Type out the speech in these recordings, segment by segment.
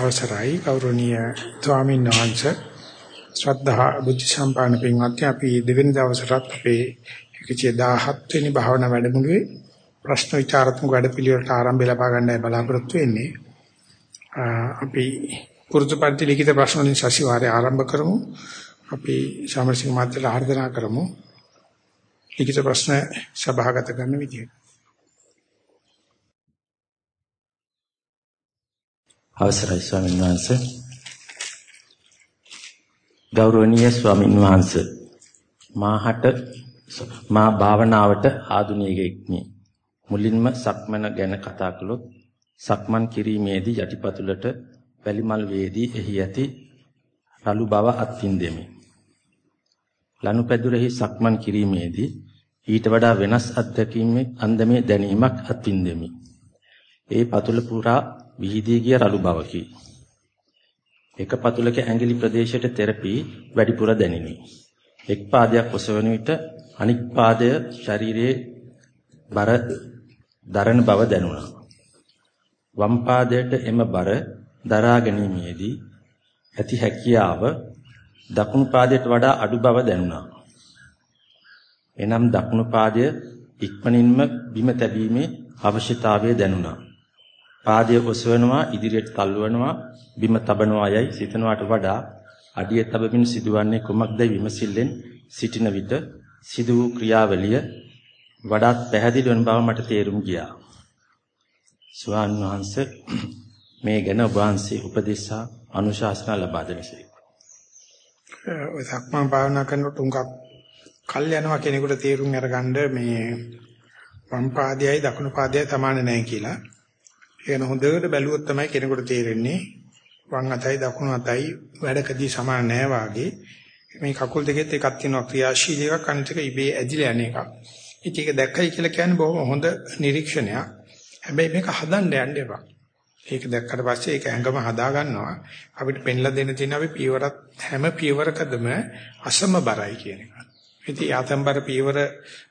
අවසරයි ගෞරවනීය ස්වාමීන් වහන්සේ ශ්‍රද්ධා බුද්ධ සම්පන්න පින්වත්නි අපි දෙවෙනි දවසට අපේ 117 වෙනි භාවනා වැඩමුළුවේ ප්‍රශ්න විචාරාත්මක වැඩපිළිවෙලට ආරම්භය ලබා ගන්නයි බලාපොරොත්තු වෙන්නේ. අපි පුරුදු පරිදි ලිඛිත ප්‍රශ්න වලින් සතිವಾರය ආරම්භ කරමු. අපි සමරසිංහ මහත්තයාට ආරාධනා කරමු. ලිඛිත ප්‍රශ්න සභාගත කරන විදියට. අවසරයි ස්වාමීන් වහන්සේ. ගෞරවනීය ස්වාමීන් වහන්සේ මාහට මා භාවනාවට ආධුනිකෙක්නි මුලින්ම සක්මන ගැන කතා කළොත් සක්මන් කිරීමේදී යටිපතුලට වැලිමල් වේදී එහි ඇති රළු බව අත්විඳෙමි ලනුපැදුරෙහි සක්මන් කිරීමේදී ඊට වඩා වෙනස් අත්දැකීමක් අන්දමේ දැනීමක් අත්විඳෙමි ඒ පතුල පුරා විහිදී ගිය රළු බවකි. එක පතුලක ඇඟිලි ප්‍රදේශයට තෙරපි වැඩිපුර දැනිනි. එක් පාදයක් ඔසවන විට අනික් පාදය ශරීරයේ බර දරන බව දැනුණා. වම් පාදයට එම බර දරා ගැනීමේදී ඇති හැකියාව දකුණු පාදයට වඩා අඩු බව දැනුණා. එනම් දකුණු පාදය ඉක්මනින්ම බිම තැබීමේ අවශ්‍යතාවය දැනුණා. පාදය ඔසවනවා ඉදිරියට තල්ලුවනවා බිම තබනවා යයි සිතනවාට වඩා අඩිය තබමින් සිදුවන්නේ කුමක්ද විමසිල්ලෙන් සිටින විට සිදු වූ ක්‍රියාවලිය වඩාත් පැහැදිලි වන බව මට තේරුම් ගියා. ස්වාන් වහන්සේ මේ ගැන ඔබ වහන්සේ උපදේශා අනුශාසනා ලබා දෙනසේක. ඔය සක්මන් භාවනා කරනකොට උංගක් කල් යනවා කෙනෙකුට තේරුම් අරගන්න මේ වම් පාදයයි දකුණු පාදයයි සමාන නැහැ කියලා. ඒක හොඳට බැලුවොත් තමයි කෙනෙකුට තේරෙන්නේ වම් අතයි දකුණු අතයි වැඩකදී සමාන නෑ වාගේ මේ කකුල් දෙකෙත් එකක් තියෙනවා ක්‍රියාශීලී එකක් අනිත් එක ඉබේ ඇදිලා යන එකක්. ඉතින් ඒක දැක්කයි කියලා කියන්නේ බොහොම හොඳ නිරීක්ෂණයක්. හැබැයි මේක හදන්න යන්න එපා. ඒක දැක්කට පස්සේ ඒක ඇඟම හදා ගන්නවා. අපිට පෙන්ලා දෙන්න තියෙන අපි පියවරත් හැම පියවරකදම අසමබරයි කියන එක. ඉතින් ආතම්බර පියවර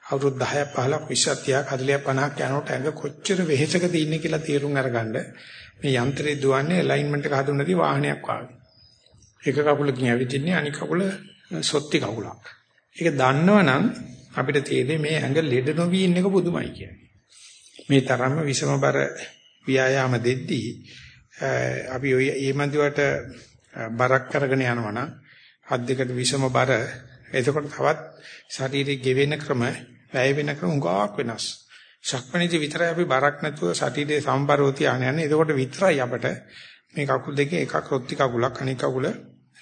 අවුරුදු 10ක් 15ක් 20ක් 30ක් 40ක් 50ක් යනකොට ඇඟ කොච්චර වෙහෙසකද ඉන්නේ කියලා තීරුම් අරගන්න මේ යන්ත්‍රය දුවන්නේ ඇලයින්මන්ට් එක හදුන නැති වාහනයක් වගේ. එක කකුලකින් ඇවිදින්නේ අනික කකුල සොත්ති කකුලක්. ඒක දන්නවනම් අපිට තේරෙන්නේ මේ ඇඟ ලෙඩ නොවි ඉන්න එක පුදුමයි කියන්නේ. මේ තරම්ම විසමබර ව්‍යායාම දෙද්දී අපි ඔය ඒ මන්දිවට බරක් කරගෙන යනවනම් හත් දෙකට විසම බර එතකොට තවත් ශරීරයේ ගෙවෙන ක්‍රම, වැය වෙන ක්‍රම උගාවක් වෙනස්. ශක්මණේදී විතරයි අපි බරක් නැතුව ශරීරයේ සම්බරව තියාගෙන යන්නේ. එතකොට විතරයි අපට මේ කකුල් දෙකේ එකක් රොත්ති කකුලක් අනික කකුල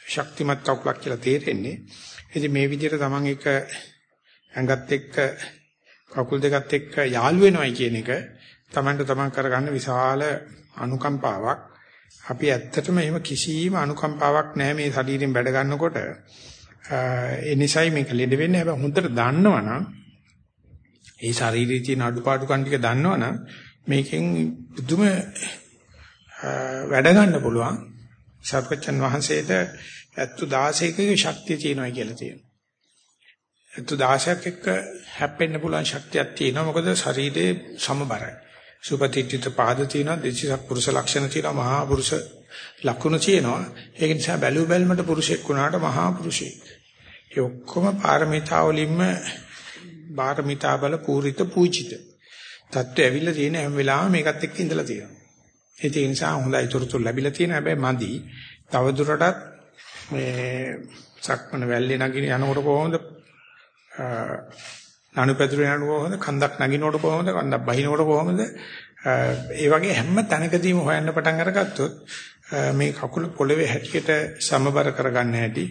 ශක්තිමත් කකුලක් කියලා තේරෙන්නේ. ඉතින් මේ විදිහට තමන් එක ඇඟත් එක්ක කකුල් දෙකත් එක්ක යාළු වෙනවයි කියන එක තමන්ට තමන් කරගන්න විශාල අනුකම්පාවක්. අපි ඇත්තටම එහෙම කිසිම අනුකම්පාවක් නැහැ මේ ශරීරයෙන් වැඩ ගන්නකොට. ඒ නිසයි මේක ලෙඩ වෙන්නේ හැබැයි හොඳට දන්නවනම් ඒ ශරීරයේ තියෙන අඩුපාඩුකම් ටික දන්නවනම් මේකෙන් බුදුම වැඩ ගන්න පුළුවන් සර්වචන් වහන්සේට ඇත්තු 16කක ශක්තිය තියෙනවා කියලා තියෙනවා. ඇත්තු 16ක් එක්ක හැප්පෙන්න පුළුවන් ශක්තියක් තියෙනවා මොකද ශරීරයේ සමබරයි. සුපතිත්‍ිත පාද තියෙනවා දෙචිසක් පුරුෂ ලක්ෂණ තියෙනවා මහා පුරුෂ ලක්ෂණ තියෙනවා. ඒක නිසා බැලු බැලමට පුරුෂෙක් වුණාට මහා පුරුෂෙක්. ඒ ඔක්කොම පාරමිතා වලින්ම පාරමිතා බල පූරිත පූජිත. தත්ත්වය ඇවිල්ලා තියෙන හැම වෙලාවෙම මේකත් එක්ක ඉඳලා තියෙනවා. ඒ නිසා හොඳයි තොරතුරු ලැබිලා තියෙන හැබැයි මදි. තව දුරටත් මේ සක්මන වැල්ලේ නගින යනකොට කොහොමද අනුපැදුර යනකොට කොහොමද කන්දක් නගිනකොට කොහොමද කන්දක් බහිනකොට කොහොමද ඒ වගේ හැම තැනකදීම හොයන්න පටන් අරගත්තොත් මේ කකුල පොළවේ හැටියට සමබර කරගන්න හැටි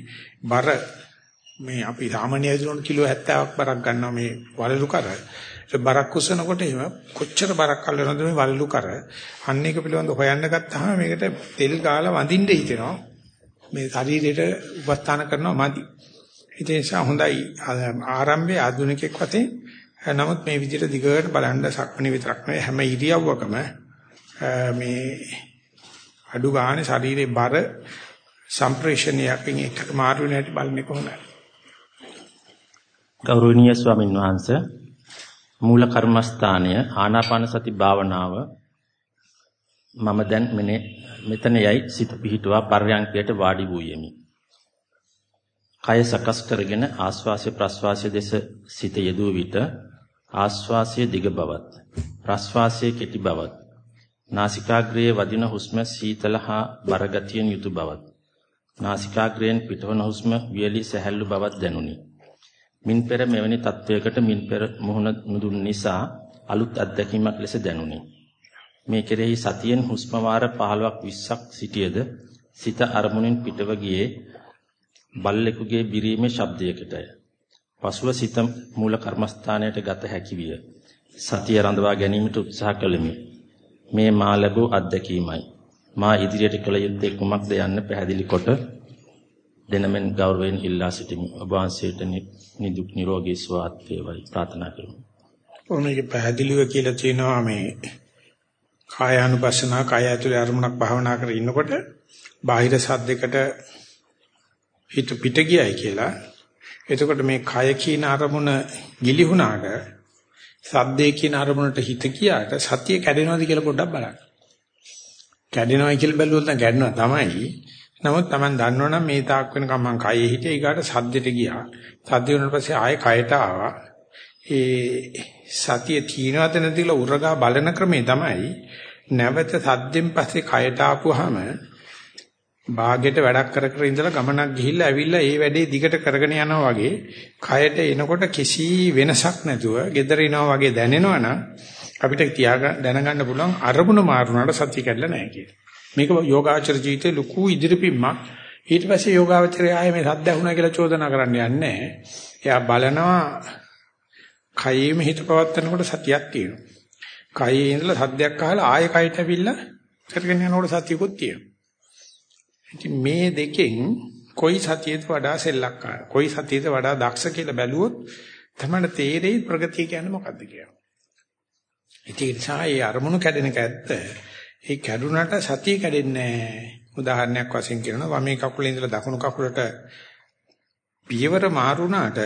බර මේ අපි සාමාන්‍ය ඇදුනොත් කිලෝ 70ක් බරක් ගන්නවා මේ වලලු කර. ඒ බරක් කුසනකොට එහෙම කොච්චර බරක් කල් වෙනවද මේ වලලු කර. අන්න එක පිළිබඳ හොයන්න ගත්තාම මේකට තෙල් ගාලා වඳින්න හිතෙනවා. මේ ශරීරයට උපස්ථාන කරනවා මදි. ඒ නිසා හොඳයි ආරම්භයේ ආධුනිකෙක් වශයෙන් නමුත් මේ විදිහට දිගට බලන්න සක්මණේ විතරක් නෙවෙයි හැම ඉරියව්වකම මේ අඩු ගන්න ශරීරේ බර සම්ප්‍රේෂණයකින් එකට මාරු වෙන හැටි බලන්නේ කොහොමද? ගෞරවනීය ස්වාමින් වහන්සේ මූල කර්මස්ථානය ආනාපාන සති භාවනාව මම දැන් මෙතන යයි සිත පිහිටුවා පර්යංකයට වාඩි වූ යෙමි. කය සකස් කරගෙන ආස්වාසය ප්‍රස්වාසය දෙස සිත යෙදුව විට ආස්වාසය දිග බවත් ප්‍රස්වාසය කෙටි බවත් නාසිකාග්‍රයේ වදින හුස්ම සීතල හා බරගතියෙන් යුතු බවත් නාසිකාග්‍රයෙන් පිටවන හුස්ම වියලි සැහැල්ලු බවත් දැනුනි. මින් පෙර මෙවැනි තත්වයකට මින් පෙර මුහුණ නුදුන් නිසා අලුත් අත්දැකීමක් ලෙස දැනුනි. මේ කෙරෙහි සතියෙන් හුස්ම වාර 15ක් 20ක් සිටියද සිත අරමුණින් පිටව ගියේ බල්ලෙකුගේ බිරීමේ ශබ්දයකටය. පසුව සිත මූල කර්මස්ථානයට ගත හැකි විය. සතිය රඳවා ගැනීමට උත්සාහ කළෙමි. මේ මා ලැබූ අත්දැකීමයි. මා ඉදිරියට කළ යුත්තේ කුමක්ද යන්න පැහැදිලි කොට දෙනමෙන් ගෞරවයෙන් ඉල්ලා සිටිමි. ඔබ වහන්සේට නිදුක් නිරෝගී සුවපත් වේවායි ප්‍රාර්ථනා කරමි. ඕනේක පැහැදිලිව කියලා තියෙනවා මේ කායානුපස්සනා කාය ඇතුලේ අරමුණක් භාවනා කරගෙන ඉන්නකොට බාහිර සද්දයකට හිත පිට ගියයි කියලා. එතකොට මේ කය කියන අරමුණ ගිලිහුණාට සද්දේ කියන අරමුණට හිත ගියාට සතිය කැඩෙනවද කියලා පොඩ්ඩක් බලන්න. කැඩෙනවයි කියලා බැලුවොත් නම් කැඩෙනවා තමයි. නමුත් Taman දන්නවනම් මේ තාක් වෙනකම් මං කයේ හිටියේ ඊගාට සද්දෙට ගියා. සද්ද වුණාට පස්සේ ආයෙ කයට ආවා. ඒ සතිය තීනවද නැතිලා උරගා බලන ක්‍රමේ තමයි නැවත සද්දෙන් පස්සේ කයට ආපුවාම භාගයට වැඩක් කර කර ඉඳලා ගමනක් ගිහිල්ලා ඇවිල්ලා ඒ වැඩේ දිගට කරගෙන යනවා වගේ කයට එනකොට කිසි වෙනසක් නැතුව gedara එනවා වගේ දැනෙනවනම් අපිට තියාගන්න දැනගන්න පුළුවන් අරමුණ මාරුනාට සත්‍ය කැඩලා නැහැ කියලා. මේක යෝගාචර ජීවිතේ ලুকু ඉදිරිපින්මක්. ඊට පස්සේ යෝගාචරය ආයේ මේ සද්ද ඇහුණා කියලා චෝදනා කරන්න යන්නේ එයා බලනවා කයෙම හිත පවත්නකොට සතියක් තියෙනවා. කයේ ඉඳලා සද්දයක් අහලා ආයෙ කයට ඇවිල්ලා කරගෙන යනකොට සතියකුත් තියෙනවා. ඉතින් මේ දෙකෙන් කොයි සතියේද වඩා සෙල්ලක්කාර කොයි සතියේද වඩා දක්ෂ කියලා බැලුවොත් තමයි තේරෙයි ප්‍රගතිය කියන්නේ මොකක්ද කියලා. ඒ නිසා ඒ අරමුණු කැඩෙන එක ඇත්ත. ඒ කැඩුනට සතිය කැඩෙන්නේ නැහැ. උදාහරණයක් වශයෙන් කියනවා වමේ කකුලේ ඉඳලා දකුණු කකුලට පියවර මාරුණාට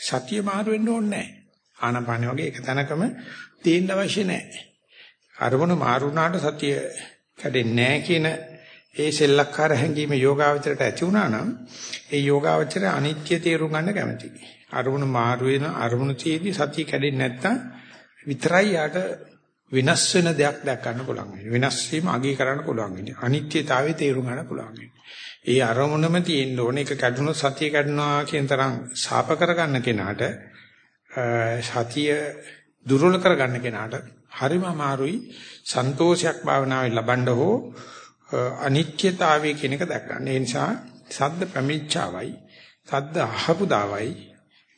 සතිය මාරු වෙන්න ඕනේ නැහැ. ආනපානෙ වගේ එක තැනකම තියෙන්න අවශ්‍ය නැහැ. අරමුණු මාරුණාට සතිය කැඩෙන්නේ නැහැ කියන ඒ සෙල්ලක්කාර හැඟීම යෝගාවචරයට ඇති වුණා නම් ඒ යෝගාවචරය අනිත්‍ය තේරුම් ගන්න කැමතියි. අරමුණු මාරු වෙන අරමුණු තියේදී සතිය කැඩෙන්නේ නැත්තම් විතරයි යාට වෙනස් වෙන දෙයක් දැක් ගන්න පුළුවන් වෙන්නේ. වෙනස් වීම අගය කරන්න පුළුවන් වෙන්නේ. අනිත්‍යතාවය තේරුම් ගන්න පුළුවන් වෙන්නේ. ඒ අරමුණම තියෙන්න ඕනේ. ඒක කැඩුණොත් සතිය කැඩුනා කියන තරම් ශාප කරගන්න කෙනාට සතිය දුර්වල කරගන්න කෙනාට හරිම අමාරුයි. සන්තෝෂයක් භාවනාවේ ලබන්න හෝ අනිත්‍යතාවය කියන එක දැක් ගන්න. ඒ නිසා සද්ද ප්‍රමිච්ඡාවයි සද්ද අහපු දාවයි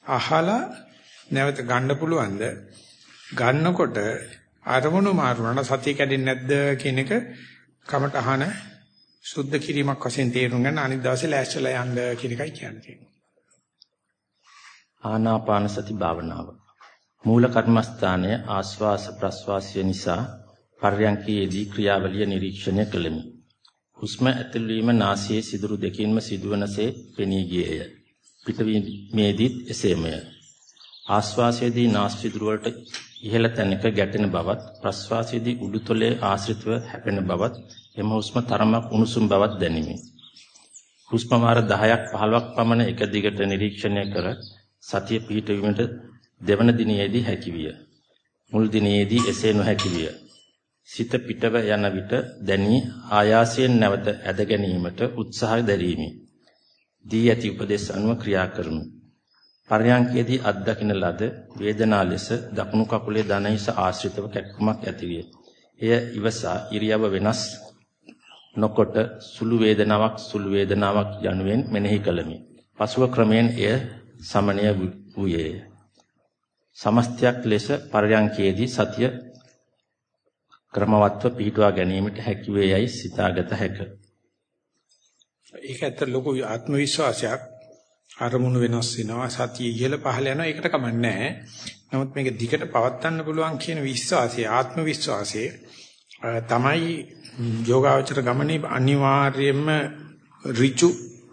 අහලා නැවත ගන්න පුළුවන්ද? ගන්නකොට අරමුණු මාරුනට සතිය කැඩෙන්නේ නැද්ද කියන එක කමට අහන සුද්ධ කිරීමක් වශයෙන් තේරුම් ගන්න අනිත් දවසේ ලෑස්තිලා යන්න කියන එකයි කියන්නේ. ආනාපාන සති භාවනාව මූල කර්මස්ථානය ආස්වාස ප්‍රස්වාසය නිසා පර්යංකයේදී ක්‍රියාවලිය නිරීක්ෂණය කළෙමි. හුස්ම ඇතුල්වීම නාසයේ සිදුරු දෙකින්ම සිදුවනසේ පෙනී ගියේය. පිටවීමේදීත් එසේමය. ආශ්වාසයේදී නාස් සිදුරු වලට ඉහළ තැනක ගැටෙන බවත් ප්‍රශ්වාසයේදී උඩුතොලේ ආශ්‍රිතව හැපෙන බවත් එම හුස්ම තරමක් උණුසුම් බවත් දැනිමි. හුස්ම වාර 10ක් 15ක් පමණ එක දිගට නිරීක්ෂණය කර සතිය පිහිටවීමට දෙවන දිනයේදී හැකිවිය. මුල් දිනයේදී එසේ නොහැකි විය. සිත පිටව යන විට දැනී ආයාසයෙන් නැවත ඇද ගැනීමට උත්සාහ දැරීමි. දී ඇති උපදේශ අනුව ක්‍රියා කරමි. පර්යංකයේදී අත්දකින්න ලද වේදනා ලෙස දකුණු කකුලේ දණහිස ආශ්‍රිතව කැක්කමක් ඇතිවිය. එය ඉවසා ඉරියව වෙනස් නොකොට සුළු වේදනාවක් සුළු වේදනාවක් යනුවෙන් මෙනෙහි කළමි. පසුව ක්‍රමයෙන් එය සමනය වූයේ. සමස්තයක් ලෙස පර්යංකයේදී සතිය ක්‍රමවත්ව පිහිටුවා ගැනීමට හැකි වේ යයි සිතාගත හැක. ඒක ඇත්ත ලොකු ආත්ම විශ්වාසයක්. අරමුණු වෙනස් වෙනවා සතිය ඉහළ පහළ යනවා ඒකට කමන්නේ නැහැ. නමුත් මේක දිගට පවත්වන්න පුළුවන් කියන විශ්වාසය ආත්ම විශ්වාසය තමයි යෝගාවචර ගමනේ අනිවාර්යයෙන්ම ඍචු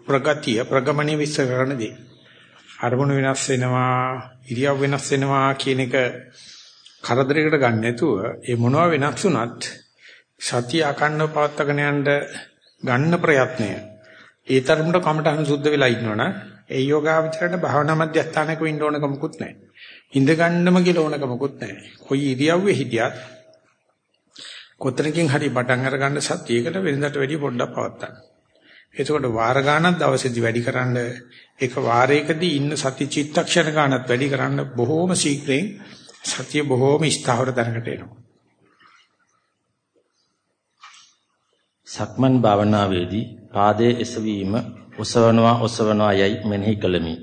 ප්‍රගතිය ප්‍රගමණය විශ්ව කරන දේ. අරමුණු වෙනස් වෙනවා ඉරියව් වෙනස් වෙනවා කියන එක කරදරයකට ගන්න නැතුව ඒ මොනවා වෙනස් වුණත් සතිය අකණ්ඩව පවත්වාගෙන යන්න ගන්න ප්‍රයත්නය ඒ තරමට කමටහන සුද්ධ වෙලා ඉන්නවනම් ඒ යෝගාවචරයට භාවනා මධ්‍යස්ථානයක ඉන්න ඕනකමකුත් නැහැ. ඉඳ ගන්නම කියලා ඕනකමකුත් නැහැ. කොයි ඉරියව්වේ හිටියත් කොතනකින් හරි පටන් අර ගන්න සතියකට වෙනදට වැඩිය පොඩ්ඩක් පවත්තා. එතකොට වාර ගානක් දවසේදී වැඩි කරන්න එක වාරයකදී ඉන්න සති චිත්තක්ෂණ ගානක් වැඩි කරන්න බොහෝම ශීඝ්‍රයෙන් සතිය බොහෝම ස්ථාවර දැනකට එනවා. සක්මන් භාවනාවේදී පාදයේ එසවීම ඔසවනවා ඔසවනවා යයි මෙනෙහි කළමි.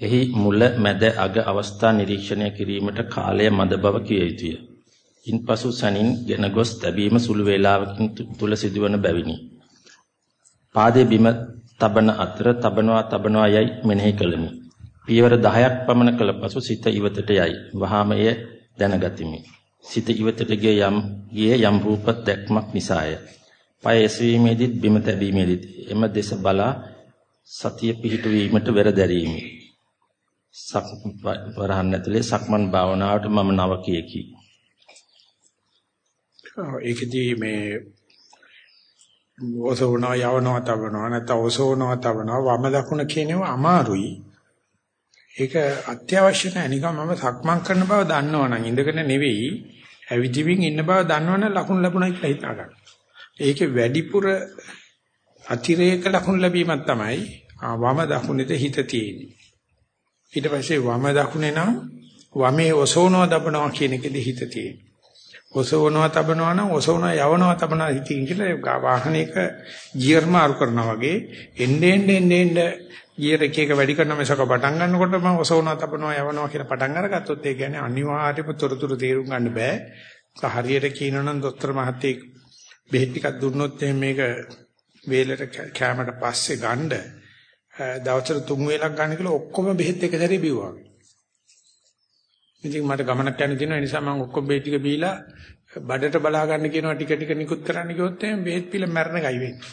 එහි මුල මැද අග අවස්ථා නිරීක්ෂණය කිරීමට කාලය මද බව කිය යුතුය. ඉන්පසු සනින් ගෙන ගොස් තැබීම සුළු වේලාවකින් තුල සිදුවන බැවිනි. පාදයේ බිම තබන අතර තබනවා තබනවා යයි මෙනෙහි කළමි. පියවර 10ක් පමණ කළ පසු සිත ඉවතට යයි. වහාම එය දැනගතිමි. සිත ඉවතට ගිය යම් ගියේ යම් රූප දැක්මක් නිසාය. පය එසවීමේදීත් බිම තැබීමේදීත් එම දෙස බලා සතිය පිහිටුවීමට වෙර දැරීමි. සක් වරහන් ඇතුලේ සක්මන් භාවනාවට මම නවකියකි. ඒකදී මේ ඔසවනවා යවනවා තවනවා නැත්නම් ඔසවනවා තවනවා වම දකුණ කියනවා අමාරුයි. ඒක අත්‍යවශ්‍ය නැහැ. නිකන් මම සක්මන් කරන බව දන්නවනම් ඉඳගෙන නෙවෙයි ඇවිදිමින් ඉන්න බව දන්නවනම් ලකුණු ලැබුණා කියලා හිතා ගන්න. ඒකේ වැඩිපුර අතිරේක ලකුණු ලැබීමක් තමයි වම දකුණේද හිත තියෙන්නේ. ඊට පස්සේ වම දකුණේ නම් වමේ ඔසවනවා දබනවා කියන එකෙදි හිත තියෙන්නේ. ඔසවනවා තබනවා නම් ඔසවනවා යවනවා තබනවා හිතින් කියලා වාහනයක ගියර් මාරු කරනවා වගේ එන්නේ එන්නේ එන්නේ ගියර් එක එක වැඩි කරන මේසක පටන් ගන්නකොට මම ඔසවනවා තබනවා යවනවා කියලා පටන් අරගත්තොත් ඒ කියන්නේ අනිවාර්යයෙන්ම තොරතුරු තේරුම් ගන්න බෑ. හරියට කියනනම් දොස්තර මහත්තයෙක් බෙහෙත් ටිකක් දුන්නොත් මේක වේලට කැමරට පස්සේ ගන්න දවසට තුන් වේලක් ගන්න කියලා ඔක්කොම බෙහෙත් එක සැරේ බිව්වා. ඉතින් මට ගමනක් යන්න තියෙනවා ඒ නිසා මම ඔක්කොම බෙහෙත් ටික බීලා බඩට බලා ගන්න කියනවා ටික ටික නිකුත් කරන්න කිව්වොත් එහෙනම් බෙහෙත් පිළ මැරෙන ගයි වෙන්නේ.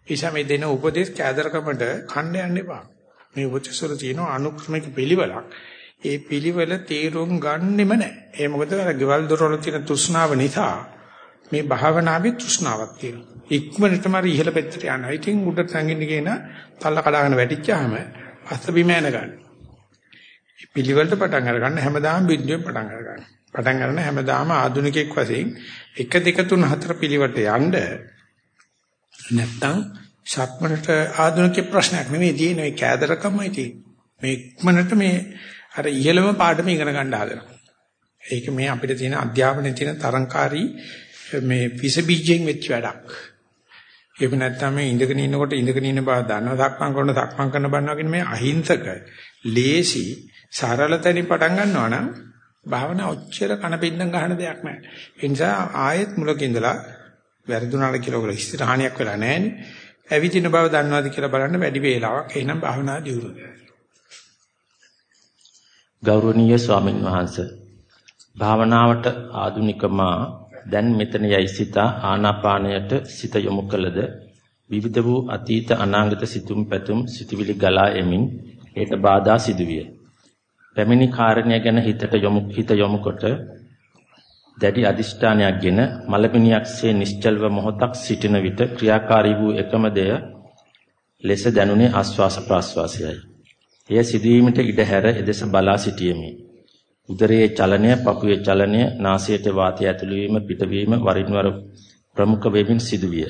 ඒ නිසා මේ දෙන උපදේශ කෑදරකමට කන්න යන්න එපා. මේ උපදේශවල තියෙන අනුක්‍රමික පිළිවෙලක්. ඒ පිළිවෙල තීරුම් ගන්නෙම නැහැ. ඒ මොකද අර ගෙවල් දොරවල තියෙන තෘෂ්ණාව නිසා මේ භාවනාවේ තෘෂ්ණාවක් තියෙනවා. ඉක්මනටම අර ඉහළ පැත්තට යනවා. ඉතින් උඩට සංගින්න කියන තල්ල කඩාගෙන වැටිච්චාම අස්ස බිම යන ගන්න. පිළිවෙලට පටන් අරගන්න හැමදාම බින්දුවෙන් පටන් අරගන්න. පටන් ගන්න හැමදාම ආධුනිකෙක් වශයෙන් 1 2 3 4 පිළිවෙලට යන්න නැත්තම් ශක්මනට ආධුනික ප්‍රශ්නයක් නෙමෙයි තියෙන්නේ කෑදරකමයි තියෙන්නේ. මේ ඉක්මනට මේ අර ඉහළම පාඩම ඉගෙන ගන්න හදනවා. ඒක මේ අපිට තියෙන අධ්‍යාපනයේ තියෙන තරංකාරී මේ විස බීජයෙන් වෙච්ච වැඩක්. ඒක නැත්තම් මේ ඉඳගෙන ඉන්නකොට ඉඳගෙන ඉන්න බව දන්නවා සක්මන් කරන සක්මන් කරන බන්නවා කියන මේ අහිංසක ලේසි සරල තැනින් පටන් ගන්නවා නම් භාවනා ඔච්චර කනපින්නම් ගන්න දෙයක් නැහැ. ඒ නිසා ආයෙත් මුලක ඉඳලා වැරදුනාට කියලා ඔයගොල්ලෝ ඉස්තර හානියක් වෙලා නැහැනේ. ඇවිදින බව දන්නවාද කියලා බලන්න වැඩි වේලාවක් එහෙනම් භාවනා දියුණු ගෞරවනීය ස්වාමින් වහන්සේ භාවනාවට ආධුනිකමා දැන් මෙතන යයි සිතා ආනාපානයට සිත යොමු කළද විවිධ වූ අතීත අනාගත සිතුම් පැතුම් සිටිවිලි ගලා එමින් ඒට බාධා සිදුවිය. පැමිණි කාරණය ගැන හිතට යොමු හිත යොමුකොට දැඩි අදිෂ්ඨානයක්ගෙන මලපිනියක්සේ නිශ්චල්ව මොහොතක් සිටින විට ක්‍රියාකාරී වූ එකම දෙය ලෙස දැනුනේ ආස්වාස ප්‍රාස්වාසයයි. එය සිදුවීමට ඉඩ හැර එදෙස බලා සිටියෙමි. උදරයේ චලනය, පපුවේ චලනය, නාසයට වාතය ඇතුළු වීම පිටවීම වරින් වර ප්‍රමුඛ වෙමින් සිදුවිය.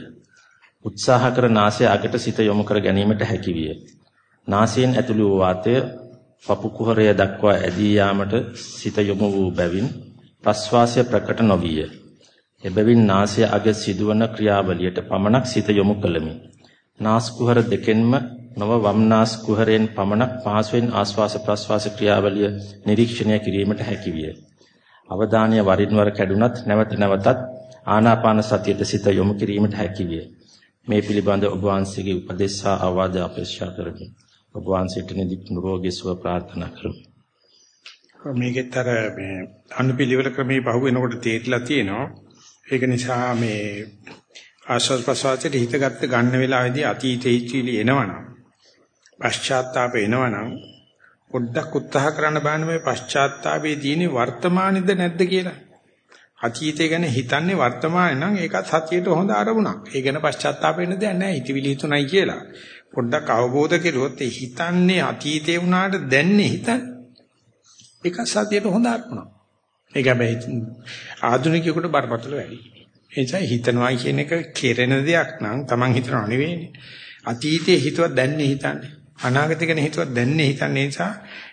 උත්සාහ කර නාසය අගට සිත යොමු කර ගැනීමට හැකි විය. නාසයෙන් ඇතුළු වූ වාතය පපු කුහරය දක්වා ඇදී යාමට සිත යොමු වූ බැවින් ප්‍රස්වාසය ප්‍රකට නොවිය. එබැවින් නාසය අග සිදුවන ක්‍රියාවලියට පමණක් සිත යොමු කළමි. නාස් කුහර දෙකෙන්ම නව වම්නාස් කුහරයෙන් පමණක් පහසුවෙන් ආස්වාස ප්‍රස්වාස ක්‍රියාවලිය නිරීක්ෂණය කිරීමට හැකි විය. අවධානය වරින් වර කැඩුනත් නැවත නැවතත් ආනාපාන සතියට සිත යොමු කිරීමට හැකි විය. මේ පිළිබඳ ඔබ වහන්සේගේ උපදෙස් සහ අවවාද අපේක්ෂා කරමි. ඔබ වහන්සේට නිදුක් නිරෝගී සුව ප්‍රාර්ථනා කරමි. මේකෙත් අර මේ අනුපිළිවෙල ක්‍රමයේ පහු වෙනකොට තේරිලා තියෙනවා. ඒක නිසා මේ ආශ්වාස ප්‍රශ්වාසයේ හිතගත්ත ගන්න වෙලාවේදී අතීතේ හිචිලි එනවනම් පශ්චාත්තාප එනවනම් පොඩ්ඩක් උත්සාහ කරන්න බෑනේ මේ පශ්චාත්තාපයේ තියෙන වර්තමානෙද නැද්ද කියලා. අතීතය ගැන හිතන්නේ වර්තමානයේ නම් ඒකත් සතියට හොඳ අරමුණක්. ඒ ගැන පශ්චාත්තාප වෙන්න දෙයක් නැහැ. හිතවිලි හිතුණයි කියලා. පොඩ්ඩක් අවබෝධ කෙරුවොත් ඒ හිතන්නේ අතීතේ වුණාට දැන්නේ හිතන්නේ. ඒක සතියට හොඳ අරමුණක්. ඒක හැබැයි ආධුනිකයෙකුට බරපතල වැඩි. ඒ නිසා හිතනවා කියන එක කෙරෙන දෙයක් නම් Taman හිතනව නෙවෙයිනේ. අතීතයේ හිතුවත් දැන්නේ හිතන්නේ. අනාගතේ ගැන හිතුවත් දැන්නේ හිතන්නේ නිසා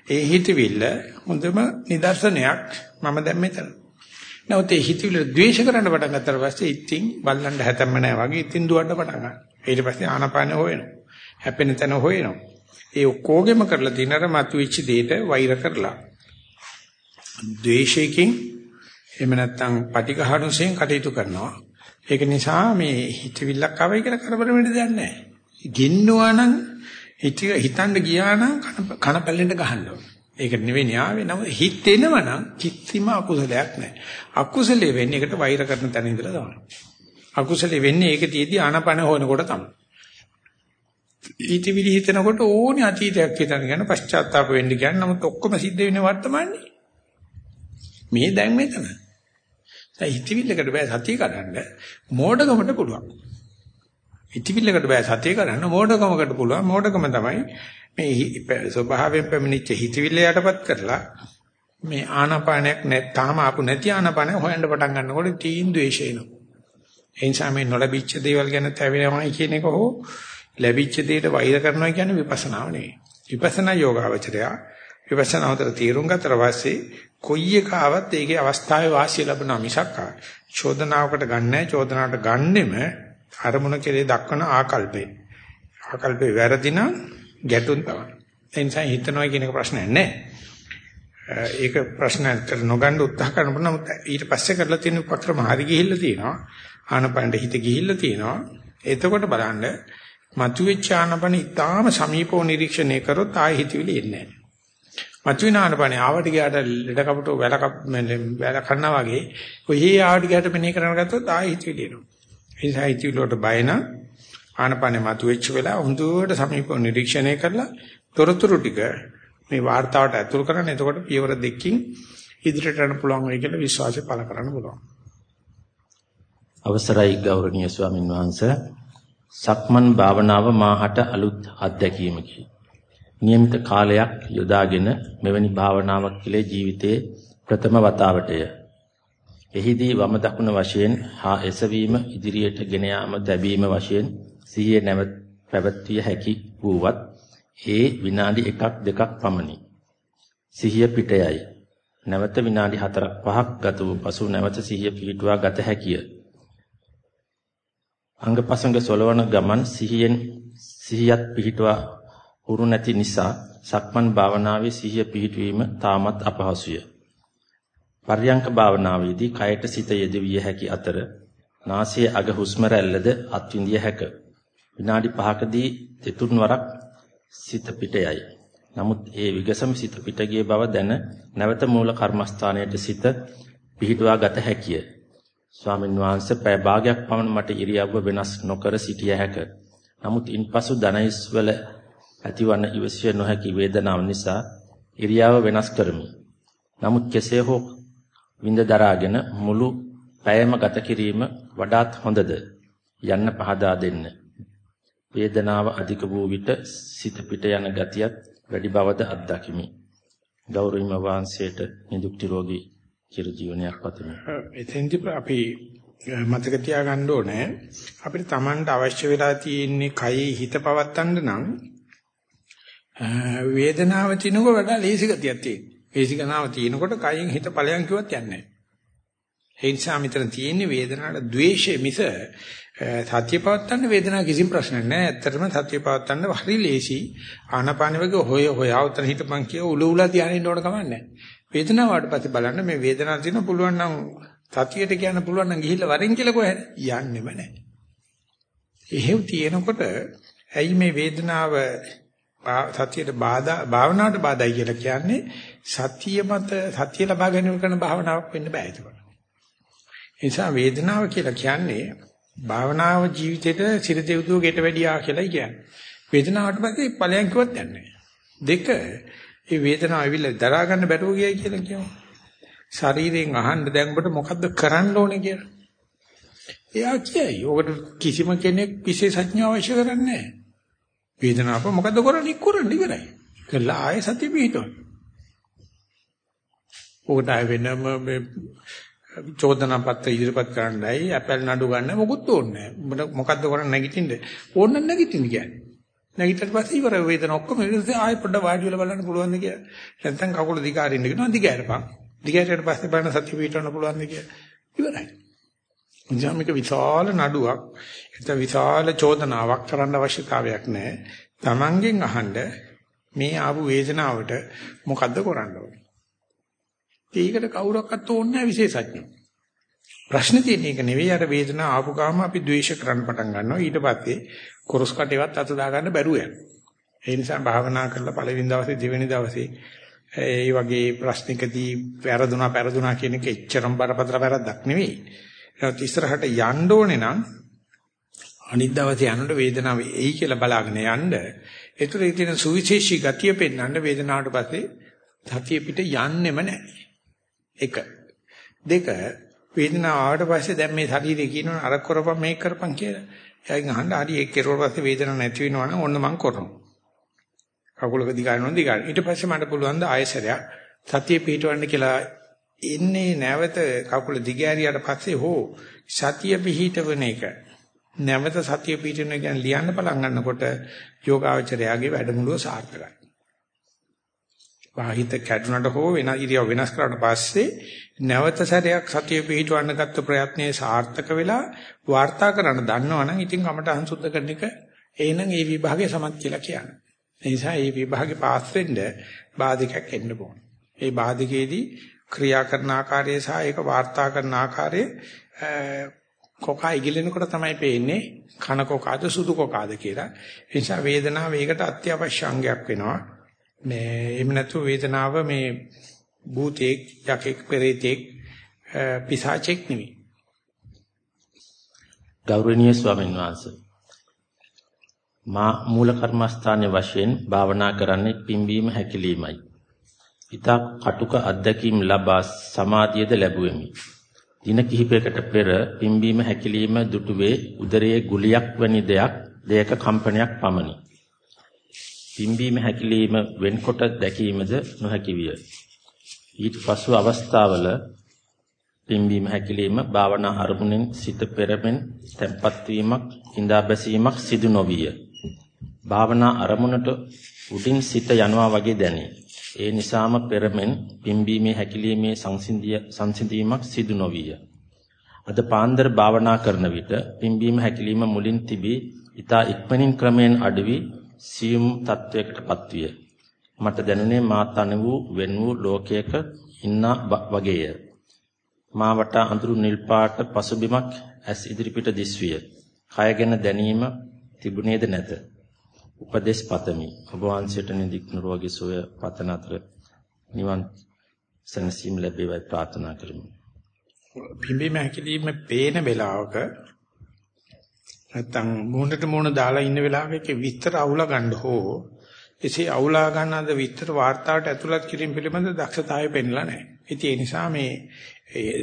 ඒ හිතවිල්ල හොඳම නිදර්ශනයක් මම දැන් මෙතන. නැවත ඒ හිතවිල්ල ද්වේෂ කරන්න පටන් ගත්තාට පස්සේ ඉතින් බල්ලන්ට හැතැම්ම නැහැ වගේ ඉතින් දුවන්න පටන් ගන්නවා. ඊට පස්සේ ආනපාන හොයනවා. හැපෙන තැන හොයනවා. ඒ ඔක්කොගෙම කරලා දිනර මතුවෙච්ච දෙයට වෛර කරලා ද්වේෂයෙන් එහෙම නැත්නම් පටිඝානුසයෙන් කටයුතු කරනවා. ඒක නිසා මේ හිතවිල්ලක් ආවයි කියලා කරදර වෙන්න දෙයක් නැහැ. ගින්නවා නම් හිතන්න ගියා නම් කන පැලෙන්න ගහන්න ඕනේ. ඒක නෙවෙයි ආවේ නම හිතෙනවා නම් කිසිම අකුසලයක් නැහැ. අකුසලේ වෙන්නේ ඒකට වෛර කරන තැන ඉඳලා තමයි. අකුසලේ වෙන්නේ ඒක තියදී ආනපන හොයනකොට තමයි. ඊටිවිලි හිතනකොට ඕනේ අතීතයක් හිතන ගැන පශ්චාත්තාප වෙන්න කියන්නේ නමුත් ඔක්කොම සිද්ධ වෙන්නේ වර්තමානයේ. මේ දැන් මෙතන. දැන් හිතවිල්ලකට බෑ සතිය කරන්න මෝඩකමට පුළුවන්. හිතවිල්ලකට බෑ සතිය කරන්න මෝඩකමකට පුළුවන්. මෝඩකම තමයි මේ ස්වභාවයෙන් පැමිණිච්ච හිතවිල්ල යටපත් කරලා මේ ආනාපානයක් නැත් තාම ආපු නැති ආනාපානය හොයන්න පටන් ගන්නකොට තීන් ද්වේෂයනවා. ඒ නිසා මේ නොලැබිච්ච දේවල් ගැන තැවෙනවයි කියන එක හෝ ලැබිච්ච දේට වෛර කරනවා කියන්නේ විපස්සනාව නෙවෙයි. විපස්සනා යෝගාවචරය විපස්සනා උතර තීරුම් ගතට පස්සේ කොයි එක ආවත් ඒකේ අවස්ථාවේ වාසිය ලැබෙනවා මිසක් චෝදනාවකට ගන්නෑ චෝදනාවට ගන්නෙම අරමුණ කෙරේ දක්වන ආකල්පේ. ආකල්පේ වැරදි නම් ගැටුම් තමයි. ඒ නිසා හිතනවා කියන එක ප්‍රශ්නයක් නෑ. ඒක ප්‍රශ්න කර නොගන්න උත්සාහ කරනකොට නමුත් ඊට පස්සේ කරලා තියෙන උපක්‍රම හරි ගිහිල්ලා තියෙනවා. ආනපනට හිත ගිහිල්ලා තියෙනවා. එතකොට බලන්න මතුවෙච්ච ආනපන ඉතාම සමීපව නිරීක්ෂණය කරොත් ආයෙ හිතවිලි එන්නේ නැහැ. මතුවෙන ආනපන ආවට ගියාට ලෙඩ කපටෝ වැල කප වැල කන්නා වගේ කොහේ ආවට ගියාට මෙනේ කරන ගත්තොත් ආයෙ හිතවිලි එනවා. ඒ සයිති වලට බය නම් ආනපනේ මතුවෙච්ච වෙලාව හොඳට සමීප නිරීක්ෂණය කරලා තොරතුරු ටික මේ වார்த்தාවට ඇතුල් කරන්න. එතකොට පියවර දෙකකින් ඉදිරියට යන්න පුළුවන් වෙයි කියලා විශ්වාසය පළ කරන්න පුළුවන්. අවසරයි ගෞරවනීය ස්වාමින් වහන්සේ සක්මන් භාවනාව මාහට අලුත් අත්දැකීමකි. નિયમિત කාලයක් යොදාගෙන මෙවැනි භාවනාවක් කලේ ජීවිතයේ ප්‍රථම වතාවටය. එහිදී වම දකුණ වශයෙන් හා එසවීම ඉදිරියට ගෙන යාම දැබීම වශයෙන් සිහිය නැවත පැවැත්විය හැකි වූවත් ඒ විනාඩි 1ක් දෙකක් පමණි. සිහිය පිටයයි. නැවත විනාඩි 4ක් 5ක් ගත වූ පසු නැවත සිහිය පිහිටුවා ගත හැකිය. අංගපසංග සොලවන ගමන් සිහියෙන් සිහියත් පිහිටුවා හුරු නැති නිසා සක්මන් භාවනාවේ සිහිය පිහිටවීම තාමත් අපහසුය. පර්යංක භාවනාවේදී කයට සිත යෙදවිය හැකි අතර නාසයේ අග හුස්ම රැල්ලද අත්විඳිය හැකිය. විනාඩි 5කදී දෙතුන් වරක් සිත පිටයයි. නමුත් ඒ විගසම සිත පිට ගිය බව දැන නැවත මූල කර්මස්ථානයට සිත පිහිටුවා ගත හැකිය. ස්වාමින් වහන්සේ පය භාගයක් පමණ මට ඉරියව්ව වෙනස් නොකර සිටිය හැක. නමුත් ඉන්පසු දනහිස් වල ඇතිවන ඉවසිය නොහැකි වේදනාව නිසා ඉරියව්ව වෙනස් කරමි. නමුත් කෙසේ හෝ විඳ දරාගෙන මුළු පැයම ගත කිරීම වඩාත් හොඳද යන්න පහදා දෙන්න. වේදනාව අධික වූ විට සිත පිට යන ගතියත් වැඩි බවද අත්දකිමි. ගෞරවීම වහන්සේට නිදුක් නිරෝගී චිර ජීවනයක් පතමි. එතෙන්දි අපි මතක තියාගන්න ඕනේ අපිට Tamanට අවශ්‍ය වෙලා තියෙන්නේ කයේ හිත පවත්තන්න නම් වේදනාව තිනකොට වඩා ලේසි ගතියක් තියෙනවා. වේසිකනාව තියෙනකොට කයෙන් හිත ඵලයන් කිව්වත් යන්නේ නැහැ. ඒ නිසා මෙතන තියෙන්නේ වේදනාවට ද්වේෂය මිස සත්‍ය පවත්තන්න වේදනාව කිසිම ප්‍රශ්නයක් නැහැ. ඇත්තටම සත්‍ය පවත්තන්න හරි ලේසි. ආනාපාන වගේ හොය හොයා උතන හිටපන් කිය උල උලා ධානය ඉන්න ඕන කමක් නැහැ. වේදනාව වට පස්සේ බලන්න මේ වේදනාව තියෙන පුළුවන් නම් සතියට කියන්න පුළුවන් නම් ගිහිල්ලා වරෙන් කියලා කොහෙද යන්නෙම නැහැ. එහෙව් තියෙනකොට ඇයි මේ වේදනාව සතියට බාධා භාවනාවට බාධායි කියලා කියන්නේ සතිය මත සතිය ලබා ගැනීම කරන භාවනාවක් වෙන්න බෑ ඒක. ඒ නිසා වේදනාව කියලා කියන්නේ භාවනාව ජීවිතේට සිර දෙව්දුව ගෙට වැඩියා කියලා කියන්නේ. වේදනාවට පස්සේ ඵලයන් කිව්වත් යන්නේ දෙක ඒ වේදනාව ඇවිල්ලා දරා ගන්න බැරුව ගියයි කියලා කියමු. ශරීරයෙන් අහන්න දැන් ඔබට මොකද්ද කරන්න ඕනේ කියලා. එයා කියයි. ඔකට කිසිම කෙනෙක් විශේෂඥ අවශ්‍ය කරන්නේ නැහැ. වේදනාව මොකද්ද කරන්නේ? කරන්නේ ඉවරයි. කළා ආයෙ සතිය පිටවන්න. ඔකට ආයෙ වෙනම මේ චෝදනා පත්‍ර ඉදිරිපත් කරන්නයි ඇපල් නඩු ගන්න මොකුත් ඕනේ නැහැ. මොකද්ද කරන්නේ නැගිටින්න? ඕන නැගිටින්න කියන්නේ. නැගිටට පස්සේ ඉවර වේදන ඔක්කොම ඉතින් ආයෙ පොඩ්ඩ වාඩි වෙලා බලන්න පුළුවන්ද කියලා. නැත්නම් කකුල දිගාරින්න කියනවා දිගෑරපන්. දිගෑරට පස්සේ බලන්න සතිය පිටවන්න පුළුවන්ද කියලා. ඉවරයි. ජාමික විශාල නඩුවක් එතන විශාල චෝදනාවක් කරන්න අවශ්‍යතාවයක් නැහැ. Tamangen අහන්න මේ ආපු වේදනාවට මොකද්ද කරන්න ඕනේ? ඒකට කවුරක්වත් ඕනේ නැහැ විශේෂඥ. ප්‍රශ්නේ තියෙන එක නෙවෙයි අර වේදනාව ආපු ගාම අපි ද්වේෂ කරන්න පටන් ගන්නවා. ඊට පස්සේ කොරස් කටේවත් අත දාගන්න බැරුව යනවා. ඒ නිසා භාවනා කරලා පළවෙනි දවසේ දෙවෙනි දවසේ ඒ වගේ ප්‍රශ්නිකදී වැරදුනා පෙරදුනා කියන එක එච්චරම බරපතල වැරද්දක් නෙවෙයි. ඒත් ඉස්සරහට යන්න ඕනේ නම් අනිත් දවසේ යනකොට වේදනාව එයි කියලා බලාගෙන යන්න. ඒතර ඒ තියෙන සුවිශේෂී ගතිය පෙන්වන්න වේදනාවට පස්සේ සතිය පිට යන්නෙම නැහැ. එක. දෙක වේදනාව ආවට පස්සේ දැන් මේ ශරීරය කියනවනේ අර කරපම් මේක කරපම් කියලා. එයාගෙන් අහන්න හරි ඒක කෙරුවට පස්සේ වේදනාවක් නැති වෙනවනම් ඔන්න මං කරනවා. කකුලක දිගාරනවා දිගාරන. ඊට පස්සේ මට පුළුවන් ද ආයසරයක් සතිය පිටවන්න කියලා එන්නේ නැවත කකුල දිගෑරියට පස්සේ හෝ සතිය පිහිටවන එක නැවත සතිය පිහිටවන එක ලියන්න පටන් ගන්නකොට යෝගාචරයාගේ වැඩමුළුව සාර්ථකයි. වාහිත කැඩුනට හෝ වෙන ඉරියව් වෙනස් කරාට පස්සේ නැවත සැරයක් සතිය පිහිටවන්න ගත්ත ප්‍රයත්නයේ සාර්ථක වෙලා වාර්තා කරන්න දන්නවනම් ඉතින් කමටහන් සුද්ධ කරන එක එහෙනම් ඒ විභාගය සමත් කියලා කියන්නේ. ඒ නිසා මේ විභාගේ පාස් වෙන්න බාධකයක් එන්න ඕන. ඒ බාධකයේදී ක්‍රියා කරන ආකාරය සහ ඒක වාර්තා කරන ආකාරය කොකා ඉගිලෙනකොට තමයි පේන්නේ කන කොකාද සුදු කොකාද කියලා. ඒ නිසා වේදනාව ඒකට අත්‍යවශ්‍ය අංගයක් වෙනවා. මේ එහෙම නැතුව වේදනාව මේ භූතේක් යකෙක් පෙරේතෙක් පිසාචෙක් නෙවෙයි. ගෞරවනීය ස්වාමීන් වහන්සේ මා මූල කර්මස්ථානයේ වශයෙන් භාවනා කරන්නේ පිම්බීම හැකිලීමයි. ඊතා කටුක අත්දැකීම් ලබා සමාධියද ලැබුවෙමි. දින කිහිපයකට පෙර පිම්බීම හැකිලිම දුටුවේ උදරයේ ගුලියක් වැනි දෙයක් දෙයක කම්පනයක් පමණි. පිම්බීම හැකිලිම වෙන්කොට දැකීමද නොහැකි විය. ඊට පසු අවස්ථාවල පිම්බීම හැකිලිම භාවනා අරමුණෙන් සිත පෙරමෙන් තැම්පත් වීමක් ඉඳා බැසීමක් සිදු නොවිය. භාවනා අරමුණට උඩින් සිත යනවා වගේ දැනේ. ඒ නිසාම පෙරමෙන් පිම්බීමේ හැකිලීමේ සංසිඳිය සංසිඳීමක් සිදු නොවිය. අද පාන්දර භාවනා කරන විට පිම්බීම හැකිලීම මුලින් තිබී ඊතා ඉක්මනින් ක්‍රමයෙන් අඩවි සියුම් තත්වයකටපත් විය. මට දැනුනේ මා තන වූ වෙන් වූ ලෝකයක ඉන්න වගේය. මා වටා අඳුරු නිල් පාට පසුබිමක් ඇස් ඉදිරිපිට දිස්විය. කය ගැන දැනීම තිබුණේද නැත. උපදේශ පතමි. ඔබ වහන්සේට නිදික් නිරෝගී සුවය පතන අතර නිවන් සනසීම ලැබේවයි ප්‍රාර්ථනා කරමි. පිම්බීම හැකිලිම පේන වෙලාවක නැත්තම් මූණට මූණ දාලා ඉන්න වෙලාවක විස්තර අහුලා ගන්න හෝ එසේ අහුලා ගන්නද විස්තර වාර්තාවට ඇතුළත් කිරීම පිළිබඳ දක්ෂතාවය පෙන්ලා නැහැ. ඉතින් ඒ නිසා මේ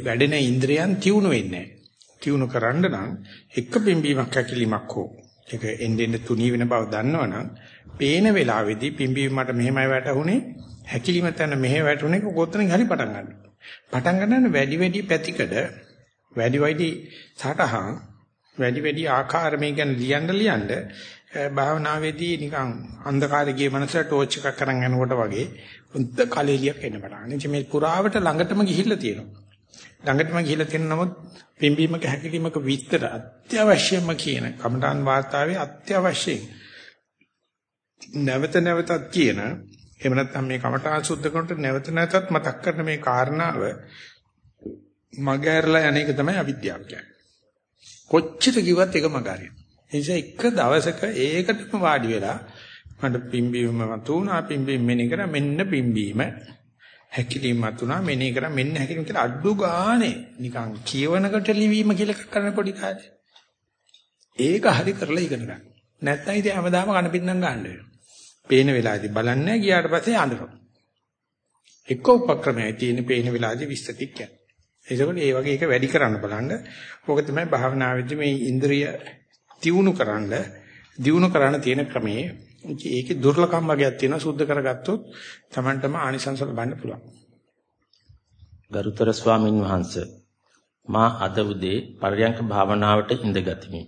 වැඩෙන ඉන්ද්‍රයන් තියුණු වෙන්නේ නැහැ. තියුණු කරන්න නම් එක පිම්බීමක් හැකිලිමක් හෝ ඒක එන්නේ තුනී වෙන බව දන්නවනම් පේන වෙලාවේදී පිම්බීම මට මෙහෙමයි වැටුනේ හැකිලිම තැන මෙහෙ වැටුනේ කොතනින් හරි පටන් ගන්න. පටන් ගන්න වැඩි වැඩි පැතිකඩ වැඩි වැඩි සටහන් වැඩි වැඩි ආකාර මේ ගැන ලියන්න ලියන්න භාවනාවේදී නිකන් අන්ධකාරයේ ගිය මනසට ටෝච් එකක් කරන් යනකොට වගේ උන්ත කලෙලියක් එන්න පටන් ගන්න. මේ පුරාවට ළඟටම ගිහිල්ලා තියෙනවා. ළඟටම ගිහිල්ලා තියෙන නමුත් පිම්බීමක හැකිලීමක විස්තර අත්‍යවශ්‍යම කියන කමඨාන් වාර්තාවේ අත්‍යවශ්‍යයි. නැවත නැවතත් කියන එහෙම නැත්නම් මේ කමඨාන් සුද්ධ කරනකොට නැවත නැවතත් මතක් කරන මේ කාරණාව මගහැරලා යන එක තමයි අවිද්‍යාව කියන්නේ. කොච්චර කිව්වත් ඒක මගහරින. ඒ නිසා එක දවසක ඒකටම වාඩි වෙලා මට පිම්බීම මතුණා පිම්බීම මෙනේ කර මෙන්න පිම්බීම හැකිලිම මතුණා මෙනේ කරා මෙන්න හැකිලිම කියලා අඩු ගානේ නිකන් කියවනකට ලිවීම කියලා එකක් කරන පොඩි කාලේ. ඒක හරි කරලා ඉගෙන ගන්න. නැත්නම් ඉතින් හැමදාම කන පින්නම් ගන්න වෙනවා. පේන වෙලාවේදී බලන්නේ ගියාට පස්සේ අඬනවා. එක්ක උපක්‍රමයයි තියෙන පේන වෙලාවදී විස්තතික් කියන්නේ. ඒකෝට ඒ වගේ එක වැඩි කරන්න බලන්න. ඕක තමයි භාවනාවේදී මේ ඉන්ද්‍රිය තියුණු කරන්න, දියුණු කරන්න තියෙන ක්‍රමයේ ඒකේ දුර්ලභම් වගේක් තියෙනවා සුද්ධ කරගත්තොත් Tamanටම ආනිසංස ලබන්න පුළුවන්. ගරුතර ස්වාමින් වහන්සේ මා අද උදේ පරයන්ක භාවනාවට ඉඳගතිමි.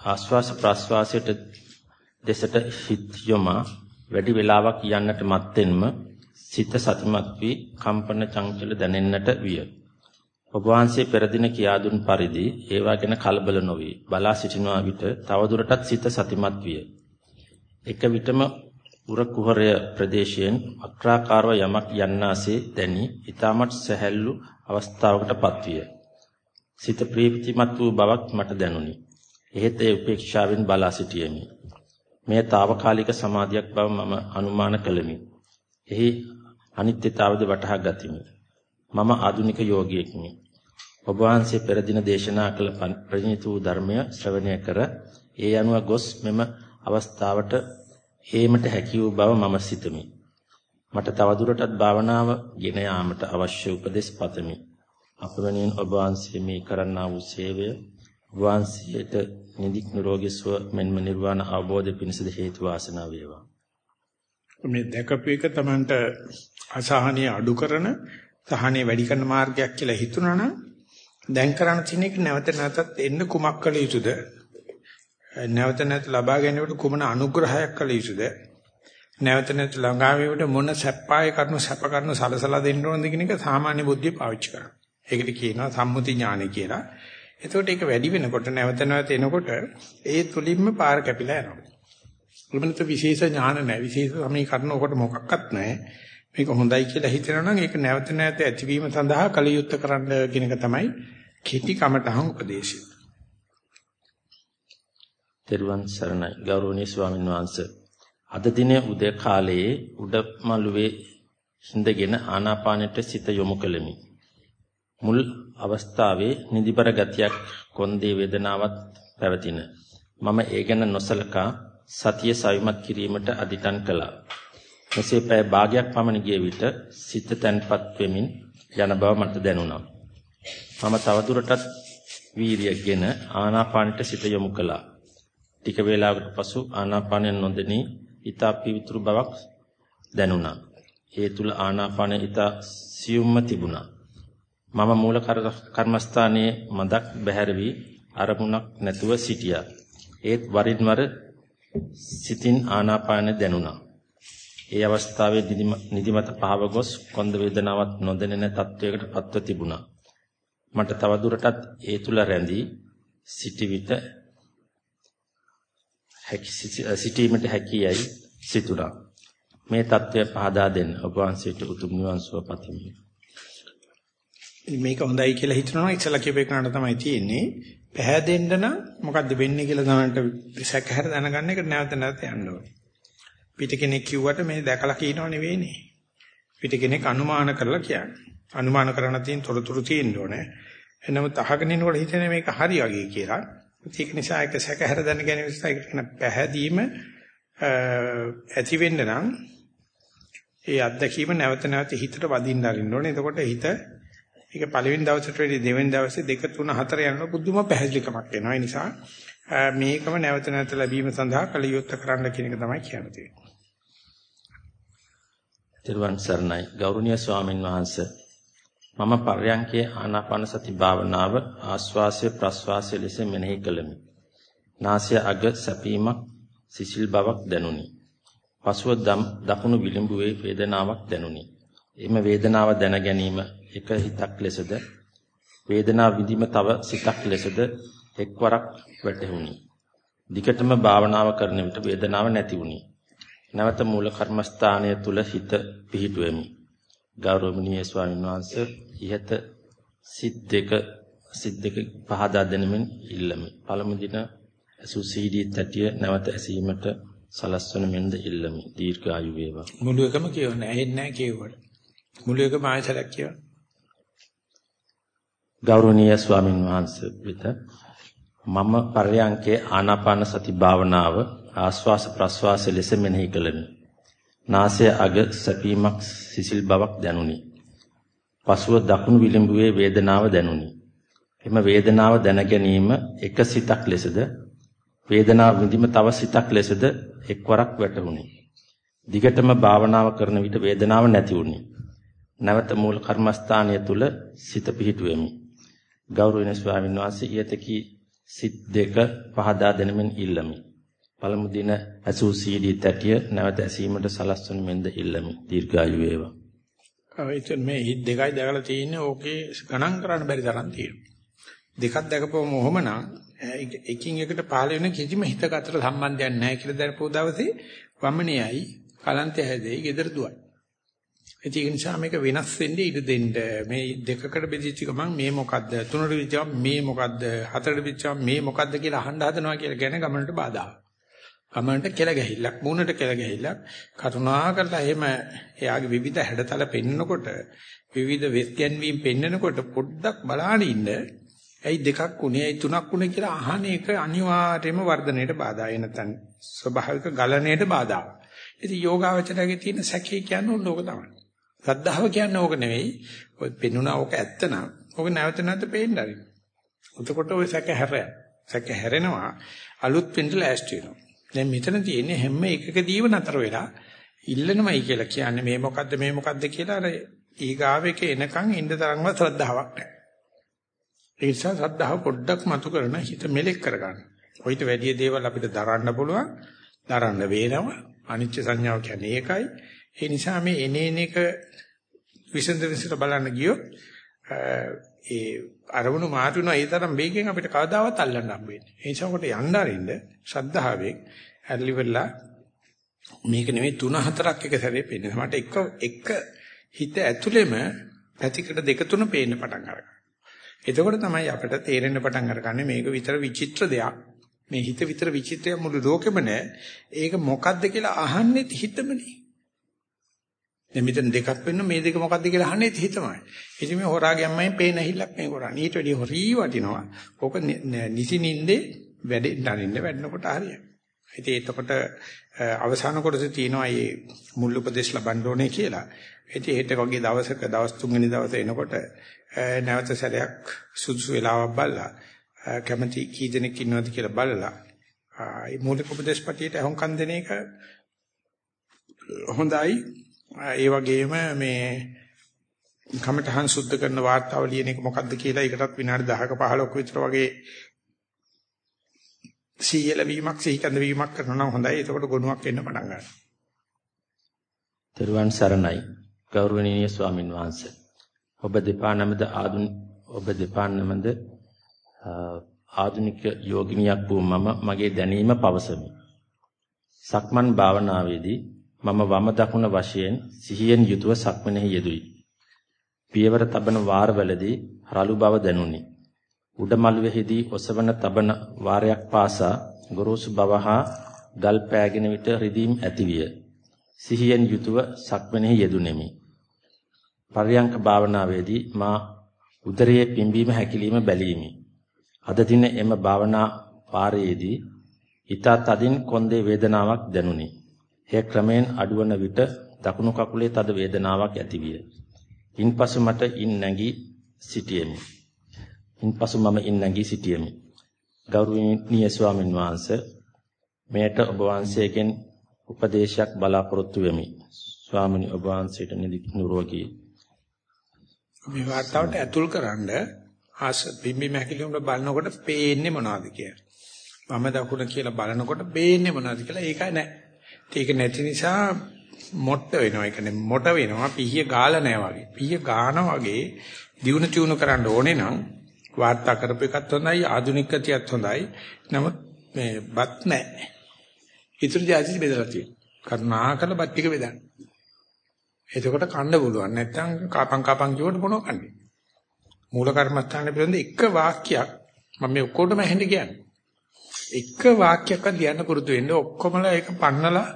ආස්වාස ප්‍රාස්වාසයට දෙසට හිත යොමා වැඩි වේලාවක් යන්නට මත්තෙන්ම සිත සතිමත් වී කම්පන චංචල දැනෙන්නට විය. ඔබ වහන්සේ පෙර දින කියා දුන් පරිදි ඒවා ගැන කලබල නොවි බලා සිටිනවා විට තවදුරටත් සිත සතිමත් විය. එක විටම උර කුහරය ප්‍රදේශයෙන් අක්‍රාකාරව යමක් යන්නාසේ දැනි ඊටමත් සැහැල්ලු අවස්ථාවකටපත් විය. සිත ප්‍රීතිමත් වූ බවක් මට දැනුනි. එහෙත් ඒ උපේක්ෂාවෙන් බලා සිටියෙමි. මෙය తాවකාලික සමාධියක් බව මම අනුමාන කළෙමි. එහි අනිත්‍යතාවද වටහා ගතිමි. මම ආධුනික යෝගියෙක්මි. ඔබ වහන්සේ පෙර දින දේශනා කළ ප්‍රණීත වූ ධර්මය ශ්‍රවණය කර ඒ අනුව ගොස් මෙම අවස්ථාවට හේමට හැකි වූ බව මම සිතමි. මට තවදුරටත් භාවනාව ගෙන යාමට අවශ්‍ය උපදෙස් පතමි. අපවණින් ඔබ වහන්සේ මේ කරන්නා වූ සේවය වහන්සේට නිදික් නිරෝගී සුව මෙන්ම නිර්වාණ අවබෝධය පිණිසද හේතු වාසනා වේවා. මේ දැකපු එක Tamanට අසහනිය අඩු කරන සහනිය වැඩි කරන මාර්ගයක් කියලා හිතුණා නම් දැන් කරන්න තියෙන එක නැවත නැවතත් එන්න කුමක් කළ යුතුද? නැවත නැවත ලබා ගැනීමට කුමන අනුග්‍රහයක් කළ යුතුද? නැවත නැවත ළඟා වීමට මොන සැපය කරනු සැප කරනු සලසලා දෙන්න ඕනද කියන එක සාමාන්‍ය බුද්ධිය පාවිච්චි කරනවා. ඒකට කියනවා සම්මුති ඥානය කියලා. එතකොට ඒක වැඩි වෙනකොට නැවත නැවත එනකොට ඒ තුලින්ම පාර කැපිලා යනවා. උඹනත විශේෂ ඥාන නැහැ. විශේෂ සමීකරණ ඔකට මොකක්වත් නැහැ. මේක හොඳයි කියලා හිතනවා නම් ඒක නැවත නැවත ඇතිවීම සඳහා කලියුත් කරන්න කියන එක තමයි කෙටි කමටහන් උපදේශය. තෙරුවන් සරණයි ගෞරවනීය ස්වාමීන් වහන්සේ. අද දිනේ උදේ කාලයේ උඩමළුවේ හිඳගෙන ආනාපානෙට සිත යොමු කළෙමි. මුල් අවස්ථාවේ නිදිබර ගතියක් කොන්දේ වේදනාවක් පැවතින. මම ඒ ගැන නොසලකා සතිය සවිමත් කිරීමට අදිටන් කළා. මෙසේ පැය භාගයක් පමණ ගිය විට සිත තැන්පත් වෙමින් යන බව මට දැනුණා. මම තවදුරටත් වීරියගෙන ආනාපානට සිත යොමු කළා. ටික වේලාවකට පසු ආනාපානය නොදෙනී ඊතා පිවිතුරු බවක් දැනුණා. ඒ තුල ආනාපානය ඊතා සියුම්ම තිබුණා. මම මූල කර්මස්ථානයේ මදක් බැහැර වී අරමුණක් නැතුව සිටියා. ඒත් වරින් වර සිතින් ආනාපානය දැනුණා. ඒ අවස්ථාවේ නිදිමත පහව ගොස් කොන්ද වේදනාවක් නොදැනෙන තත්වයකට පත්ව තිබුණා. මට තවදුරටත් ඒ තුල රැඳී සිටි විට සිටීමට හැකියයි සිතුණා. මේ தත්වය පහදා දෙන්න ඔබ වහන්සේට උතුම් නිවන් සුව පතමි. මේක හොඳයි කියලා හිතනවා ඉතලා කියපේකනට තමයි තියෙන්නේ. පැහැදෙන්න නම් මොකද්ද වෙන්නේ කියලා දැනන්ට සැකහැර දැනගන්න එක නැවත නැවත යන්න ඕනේ. පිට කෙනෙක් කිව්වට මේ දැකලා කියනව නෙවෙයිනේ. පිට කෙනෙක් අනුමාන කරලා කියන්නේ. අනුමාන කරන තියෙන තොරතුරු තියෙන්න ඕනේ. එනමුත් අහගෙන ඉන්නකොට හිතන්නේ මේක හරි වගේ කියලා. ඒක නිසා ඒක සැකහැර දැන ගැනීම නිසා ඒක කියන පැහැදීම ඇති වෙන්න නම් ඒ අත්දැකීම නැවත නැවත හිතට වදින්න අරින්න ඕනේ. එතකොට හිත ඒක පළවෙනි දවසට වැඩි දෙවෙනි දවසේ දෙක තුන හතර යනකොට පුදුම පැහැදිලිකමක් එනවා. ඒ නිසා මේකම නැවත නැවත ලැබීම සඳහා කලියොත් කරන්න කියන එක තමයි කියන්නේ. තිරුවන් සරණයි ගෞරවනීය ස්වාමින් වහන්සේ මම පර්යංකේ ආනාපාන සති භාවනාව ආස්වාසය ප්‍රස්වාසය ලෙස මෙනෙහි කළෙමි. නාසය අග සැපීමක් සිසිල් බවක් දැනුනි. පසුව දකුණු විලිඹුවේ වේදනාවක් දැනුනි. එම වේදනාව දැන ගැනීම එක හිතක් ලෙසද වේදනාව විඳීම තව සිතක් ලෙසද එක්වරක් වැටහුණි. දිගටම භාවනාව කරන විට වේදනාව නැති වුණි. නැවත මූල කර්මස්ථානය තුල හිත පිහිටුවෙමි. ගෞරවණීය ස්වාමීන් වහන්සේ ඉහත සිත් දෙක සිත් දෙක පහදා දෙනමින් ඉල්ලමි. පළමු දින අසු සීඩී තටිය නැවත ඇසීමට සලස්වන මෙන්ද ඉල්ලමි. දීර්ඝායු වේවා. මුළු එකම කියවන්නේ ඇහෙන්නේ නැහැ කියුවට. මුළු එකම ආයතනයක් කියවන. ගෞරවනීය ස්වාමින් වහන්සේ විත මම පරයන්කේ ආනාපාන සති භාවනාව ආස්වාස ප්‍රස්වාස ලෙස මෙනෙහි කළෙමි. නාසය අග සැපීමක් සිසිල් බවක් දැනුනි. පසුව දකුණු විලුඹුවේ වේදනාව දැනුනි. එම වේදනාව දැන ගැනීම එක සිතක් ලෙසද වේදනාව විඳීම තව සිතක් ලෙසද එක්වරක් වැටහුණි. දිගටම භාවනාව කරන විට වේදනාව නැති වුණි. නැවත මූල කර්මස්ථානය තුල සිත පිහිටුවෙමි. ගෞරවනීය ස්වාමීන් වහන්සේ ඊයතකී සිත් දෙක පහදා දෙනමින් ඉල්ලමි. පළමු දින ඇසූ සීඩී තැටිය නැවත ඇසීමට සලස්වන මෙන්ද ඉල්ලමි. දීර්ඝායු වේවා. ඔය මේ හිත් දෙකයි දැකලා තියෙන්නේ ඕකේ ගණන් කරන්න බැරි තරම් තියෙනවා. දෙකක් දැකපුවම ඔහොමනම් එකින් එකට පහළ වෙන කිසිම හිතක අතර සම්බන්ධයක් නැහැ කියලා දැනපුව දවසේ වමනියයි කලන්තය හැදෙයි gedara දුවයි. ඒක නිසා මේක වෙනස් වෙන්නේ ඉඩ දෙන්න. මේ දෙකකට බෙදිච්ච ගමන් මේ මොකද්ද? තුනට බෙදිච්ච මේ මොකද්ද? හතරට බෙදිච්ච මේ මොකද්ද කියලා අහන්න හදනවා කියලා ගැන ගමනට බාධාවක්. ගමනට කෙල ගැහිල්ලක්, මූණට කෙල ගැහිල්ලක්. කරුණා කරලා එහෙම එයාගේ විවිධ හැඩතල පෙන්නකොට, විවිධ වෙස්ගැන්වීම් පෙන්නකොට පොඩ්ඩක් බලාගෙන ඉන්න. ඇයි දෙකක් උනේ, ඇයි තුනක් උනේ කියලා අහන එක අනිවාර්යයෙන්ම වර්ධනයට බාධායි නැත්නම් ස්වභාවික ගලණයට බාධායි. ඉතින් යෝගාවචරයේ තියෙන සැකේ කියන්නේ ඕක තමයි. සද්ධාව කියන්නේ ඕක නෙවෙයි. ඔය පෙන්ුණා ඕක ඇත්ත නම් ඕක නැවත නැවත පේන්න ආරින්න. එතකොට ඔය සැක හැරෙයි. සැක හැරෙනවා අලුත් වෙන්න ලෑස්ති වෙනවා. දැන් මෙතන තියෙන්නේ හැම එකකදීම නතර වෙලා ඉල්ලනමයි කියලා කියන්නේ මේ මොකද්ද මේ මොකද්ද කියලා අර ඊගාවෙක එනකන් ඉන්න තරම්වත් ශ්‍රද්ධාවක් නැහැ. ඒ නිසා ශ්‍රද්ධාව පොඩ්ඩක් මතු කරන හිත මෙලෙක් කරගන්න. කොයිට වැඩි දේවල් අපිට දරන්න පුළුවන්. දරන්න වේනවා. අනිච්ච සංඥාව කියන්නේ ඒකයි. ඒ නිසා මේ එනේන එක විසඳ විසඳ බලන්න ගියොත් ඒ අරමුණු මාතු වෙනවා ඒ තරම් වේගෙන් අපිට කවදාවත් අල්ලන්න හම්බ වෙන්නේ. ඒ නිසා කොට යන්න අරින්න ශ්‍රද්ධාවෙන් ඇලිවෙලා මේක නෙමෙයි තුන හතරක් එක සැරේ පේන්නේ. මට එක එක හිත ඇතුළෙම පැතිකඩ දෙක තුන පේන්න පටන් අරගන්නවා. එතකොට තමයි අපිට තේරෙන්න පටන් අරගන්නේ මේක විතර විචිත්‍ර දෙයක්. මේ හිත විතර විචිත්‍රය මුළු ලෝකෙම නෑ. ඒක මොකද්ද කියලා අහන්නේ හිතමනේ. දැන් මෙතන දෙකක් වෙන්න මේ දෙක මොකද්ද කියලා අහන්නේ හිතමයි. ඉතින් මේ හොරාගේ අම්මෙන් පේන හිල්ලක් මේ කරන්නේ. ඊට වැඩිය හොරී වටිනවා. ඕක නිසි නින්දේ වැඩෙන්න අරින්න වැඩනකොට හරියයි. ඉතින් එතකොට අවසාන කොටසේ තියෙනවා මේ මුල් උපදේශ ලබන්න ඕනේ කියලා. ඉතින් හෙට වගේ දවසක දවස් තුන්වෙනි දවසේ එනකොට නැවත සැරයක් සුදුසු වෙලාවක් බලලා කැමැති කී දෙනෙක් ඉන්නවද කියලා බලලා මේ මූලික උපදේශපතියට අහුම්කම් දෙන එක හොඳයි ඒ වගේම මේ කමඨහන් සුද්ධ කරන වාර්තාව ලියන එක මොකද්ද කියලා ඒකටත් විනාඩි 10ක 15ක විතර වගේ සීයල වීමක් සිහිකඳ වීමක් කරනවා නම් හොඳයි. එතකොට ගුණයක් එන්න පටන් ගන්නවා. තෙරුවන් සරණයි. ගෞරවනීය ස්වාමින් වහන්සේ. ඔබ දෙපා නමද ආදුන ඔබ දෙපා නමද ආධුනික යෝගිනියක් වූ මම මගේ දැනීම පවසමි. සක්මන් භාවනාවේදී මම වම දකුණ වශයෙන් සිහියෙන් යුතුව සක්මනෙහි යෙදුයි. පියවර තබන වාරවලදී රළු බව දැනුනි. උඩ මළුවේදී ඔසවන තබන වාරයක් පාසා ගොරෝසු බව හා ගල් පෑගෙන විට රිදීම් ඇතිවිය. සිහියෙන් යුතුව සක්මනෙහි යෙදුණෙමි. පර්යංක භාවනාවේදී මා උදරයේ පිම්බීම හැකිලිම බැලීමි. අද දින එම භාවනා වාරයේදී ඊටත් අදින් කොන්දේ වේදනාවක් දැනුනි. එය ක්‍රමෙන් අඩුවන විට දකුණු කකුලේ තද වේදනාවක් ඇතිවිය. ඉන්පසු මට ඉන් නැගී සිටියෙමි. ඉන්පසු මම ඉන් නැගී සිටියෙමි. ගෞරවනීය ස්වාමීන් වහන්සේ මෙයට ඔබ වහන්සේගෙන් උපදේශයක් බලාපොරොත්තු වෙමි. ස්වාමීනි ඔබ වහන්සේට නිරෝගී මේ වාතාවරණයට ඇතුල්කරනද ආස බිම්බි මහකිලියුම් බලනකොට පේන්නේ මොනවද කියලා. මම දකුණ කියලා බලනකොට පේන්නේ මොනවද කියලා ඒකයි නැහැ. ඒක නැති නිසා මොට්ට වෙනවා. ඒ කියන්නේ මොට වෙනවා. පිහිය ගාලා නැහැ වගේ. පිහිය ගාන වගේ දියුණු චුණු කරන්න ඕනේ නම් වාර්තා කරපු එකත් හොඳයි ආධුනික කතියත් හොඳයි. නමුත් මේ බත් නැහැ. ඉතුරු ජාති බෙදලා තියෙනවා. කරුණාකර බත් ටික බෙදන්න. එතකොට කන්න පුළුවන්. නැත්නම් කාපන් කාපන් කියවට මොනව කන්නේ? මූල කර්මස්ථානේ පිළිබඳ එක වාක්‍යයක් මම මේ ඔක්කොටම ඇහෙන්න කියන්නේ. එක වාක්‍යයක්වත් ලියන්න පුරුදු වෙන්න ඔක්කොමලා ඒක පන්නලා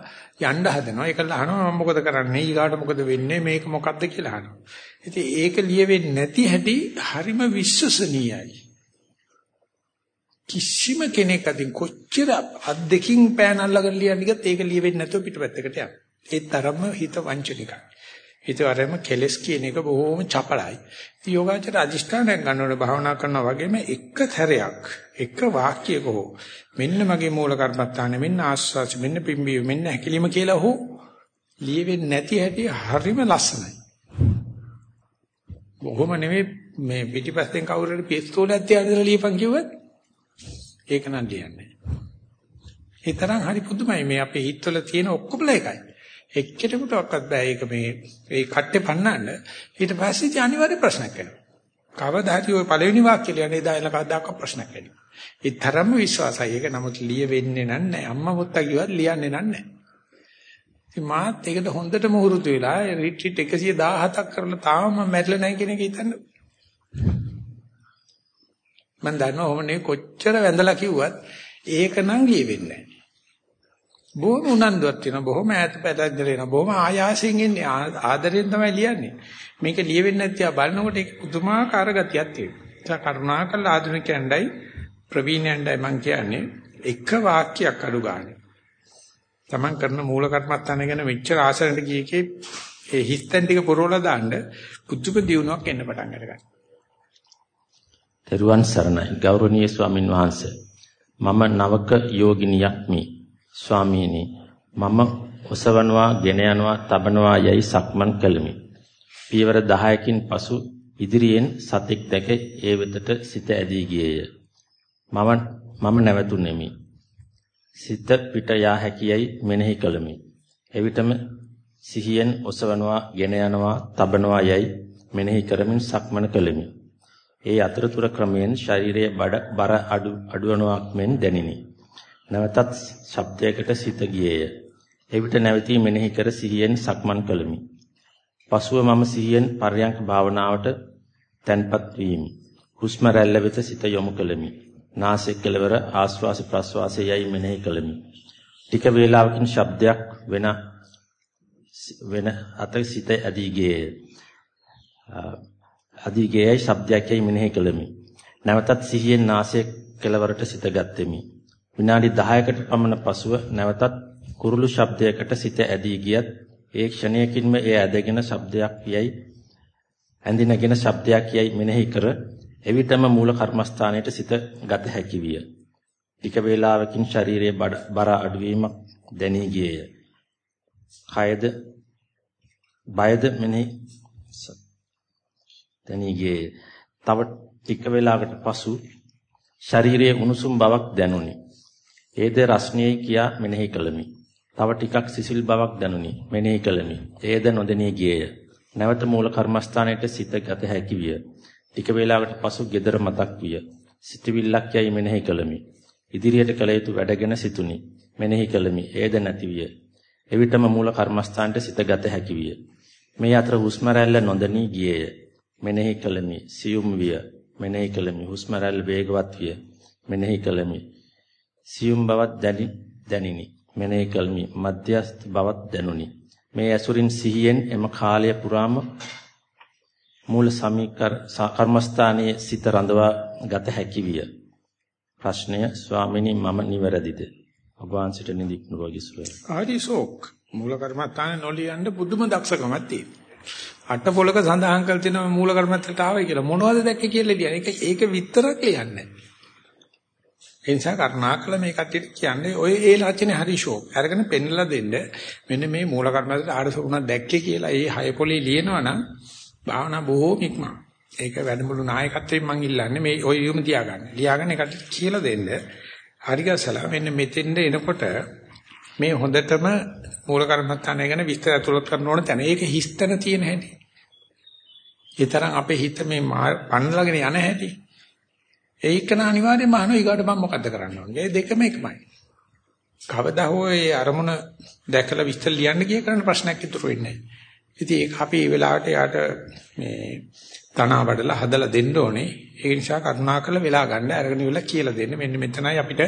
යන්න හදනවා. ඒකල අහනවා මම මොකද කරන්නේ? ඊගාට මොකද වෙන්නේ? මේක මොකද්ද කියලා අහනවා. ඉතින් ඒක ලියෙන්නේ නැති හැටි හරිම විශ්වසනීයයි. කිසිම කෙනෙක් අදින් කොච්චර අත් දෙකින් පෑන් අල්ලගෙන ලියන්න ගියත් ඒක ලියෙන්නේ නැතුව පිටපැත්තකට යනවා. ඒ තරම්ම හිත වංචනිකයි. හිතවරම කෙලස් කියන එක බොහොම චපලයි. යෝගාචර අදිෂ්ඨානයක් ගන්නකොට භාවනා කරනවා වගේම එක සැරයක් එක වාක්‍යයක හෝ මෙන්න මගේ මූල කර්මත්තානේ මෙන්න ආස්වාස මෙන්න පිම්බිය මෙන්න හැකිලිම කියලා හෝ ලියෙන්නේ නැති හැටි හරිම ලස්සනයි. බොහොම නෙමෙයි මේ පිටිපස්සෙන් කවුරු හරි පිස්තෝලයක් තියාගෙන ලියපන් කිව්වත් ඒක නම් ලියන්නේ. ඒ තරම් හරි පුදුමයි මේ අපේ හිතවල තියෙන ඔක්කොම එකයි. එක්කෙනෙකුටවත් බෑ ඒක මේ ඒ කට්ටේ පන්නන්න ඊට පස්සේ ඉතින් අනිවාර්ය ප්‍රශ්නයක් එනවා. කවදා හරි ওই පළවෙනි වාක්‍ය ලියන්නේ දායල කවදාක ප්‍රශ්නයක් එනවා. ඒ තරම්ම විශ්වාසයි ඒක නමුත් ලිය වෙන්නේ නැහැ. අම්මා මුත්තා කිව්වත් ලියන්නේ නැහැ. ඉතින් මාත් ඒකට හොඳට මුහුරුතු වෙලා රිට්‍රීට් 117ක් කරලා තාම මම මැරිලා නැහැ කියන එක හිතන්න. මම දන්නවා ඔහොම නේ කොච්චර වැඳලා කිව්වත් ඒක නම් ගියේ වෙන්නේ නැහැ. බොහොම උනන්දුවක් තියෙනවා බොහොම ඈත පැත්තට එනවා බොහොම ආයාසයෙන් ඉන්නේ ආදරෙන් තමයි ලියන්නේ. මේක ලියෙන්නේ නැති ආ බලනකොට ඒක පුදුමාකාර ගතියක් තියෙනවා. ඒ කරුණාකර ආධුනිකයන්ඩයි ප්‍රවීණයන්ඩයි මම කියන්නේ එක වාක්‍යයක් අඩු ගන්න. තමන් කරන මූල කර්මත්තාන ගැන මෙච්චර ආසරණට ගියකේ ඒ හිස්තන් ටික පුරවලා දාන්න පුදුම දියුණුවක් එන්න පටන් ගන්නවා තෙරුවන් සරණයි. ගෞරවනීය ස්වාමින් වහන්සේ මම නවක යෝගිනියක් මේ. ස්වාමීනි මම ඔසවනවා ගෙන යනවා තබනවා යයි සක්මන් කළෙමි. පියවර 10කින් පසු ඉදිරියෙන් සතෙක් දැක ඒ වෙතට සිත ඇදී ගියේය. මම මම නැවතුණෙමි. සිත පිට යා හැකියයි මෙනෙහි කළෙමි. එවිටම සිහියෙන් ඔසවනවා ගෙන යනවා තබනවා යයි මෙනෙහි කරමින් සක්මන කළෙමි. ඒ අතරතුර ක්‍රමයෙන් ශරීරයේ බර අඩු අඩුවනවක් මෙන් දැනිනි. නැවතත් ශබ්දයකට සිත ගියේය. එවිට නැවතී මෙනෙහි කර සිහියෙන් සක්මන් කළෙමි. පසුව මම සිහියෙන් පර්යංක භාවනාවට තැන්පත් වීමි. හුස්ම රැල්ල වෙත සිත යොමු කළෙමි. නාසය කෙළවර ආශ්වාස ප්‍රශ්වාසය යයි මෙනෙහි කළෙමි. ටික වේලාවකින් ශබ්දයක් වෙන වෙන අත සිත ඇදී ගියේය. ඇදී ගියයි ශබ්දයක් යයි මෙනෙහි කළෙමි. නැවතත් සිහියෙන් නාසය කෙළවරට සිත ගත්ෙමි. විනාඩි 10කට පමණ පසුව නැවතත් කුරුළු ශබ්දයකට සිත ඇදී ගියත් ඒ ක්ෂණයකින්ම එය ඇදගෙන ශබ්දයක් යයි ඇඳිනගෙන ශබ්දයක් යයි මෙනෙහි කර එවිටම මූල කර්මස්ථානයට සිත ගත හැකි විය. ටික වේලාවකින් ශරීරයේ බර අඩුවීමක් දැනී ගියේය. කයද බයද මෙනෙහි දැනී ගියේය. තව ටික වේලාවකට පසු ශරීරයේ උණුසුම් බවක් දැනුනි. ඒද රස්නියයි කියා මෙනෙහි කළමි. තව ටිකක් සිසිල් බවක් දැනුනි. මෙනෙහි කළමි. ඒද නොදෙනී ගියේය. නැවත මූල කර්මස්ථානයේ සිත ගත හැකි විය. ටික වේලාවකට පසු gedara මතක් විය. සිතවිල්ලක් යයි මෙනෙහි කළමි. ඉදිරියට කළ යුතු වැඩගෙන සිතුනි. මෙනෙහි කළමි. ඒද නැති විය. එවිටම මූල කර්මස්ථානයේ සිත ගත හැකි විය. මේ අතර හුස්ම රැල්ල නොදෙනී ගියේය. මෙනෙහි කළමි. සියුම් විය. මෙනෙහි කළමි. හුස්ම රැල්ල වේගවත් විය. මෙනෙහි කළමි. සියුම් බවක් දැනි දැනිනි. මෙනෙහි කළමි. මධ්‍යස්ථ බවක් දැනුනි. මේ ඇසුරින් සිහියෙන් එම කාලය පුරාම මූල සමීකර කර්මස්ථානයේ සිත රඳවා ගත හැකි විය. ප්‍රශ්නය ස්වාමිනී මම නිවැරදිද? ඔබ වහන්සේට නිදික් නුරෝගී සුවය. ආරිසෝක් මූල කර්මස්ථානේ නොලියන්න පුදුම දක්ෂකමක් තියෙනවා. අට පොලක සඳහන් කළ තියෙන මූල කර්මත්තට ආවයි කියලා මොනවද දැක්කේ කියලා ලියන. ඒක ඒක විතරක් ලියන්නේ. ඒ නිසා කරුණාකර මේ කට්ටියට කියන්නේ ඔය ඒ ලක්ෂණේ හරි ෂෝක්. අරගෙන පෙන්නලා දෙන්න මෙන්න මේ මූල කර්මස්ථානට ආරසුණක් දැක්කේ කියලා ඒ හය පොලේ ලියනවනම් භාවනා බොහෝම ඉක්මන. ඒක වැඩමුළු නායකත්වයෙන් මම ඉල්ලන්නේ මේ ඔය යොමු තියාගන්න. ලියාගන්න එකට කියලා දෙන්න. හරිගස්සලා මෙන්න මෙතෙන්ද එනකොට මේ හොඳටම මූල කර්මස්ථානය ගැන විස්තර අතුලත් කරන්න ඕන තැන. ඒක හිස්තන තියෙන හැටි. ඒ තරම් අපේ හිත මේ පන්නලාගෙන යන හැටි. ඒකන අනිවාර්යයෙන්ම අහනවා ඊගාට මම මොකද්ද කරන්න ඕනේ. මේ දෙකම එකමයි. කවදා හෝ ඒ අරමුණ දැකලා විස්තර ලියන්න ගිය කරන ප්‍රශ්නයක් ඉතුරු වෙන්නේ නැහැ. ඉතින් ඒක අපි මේ වෙලාවට යාට මේ තනවා වඩලා හදලා දෙන්න ඕනේ. ඒ නිසා කරුණාකරලා වෙලා ගන්න අරගෙන ඉවලා කියලා දෙන්න. මෙන්න මෙතනයි අපිට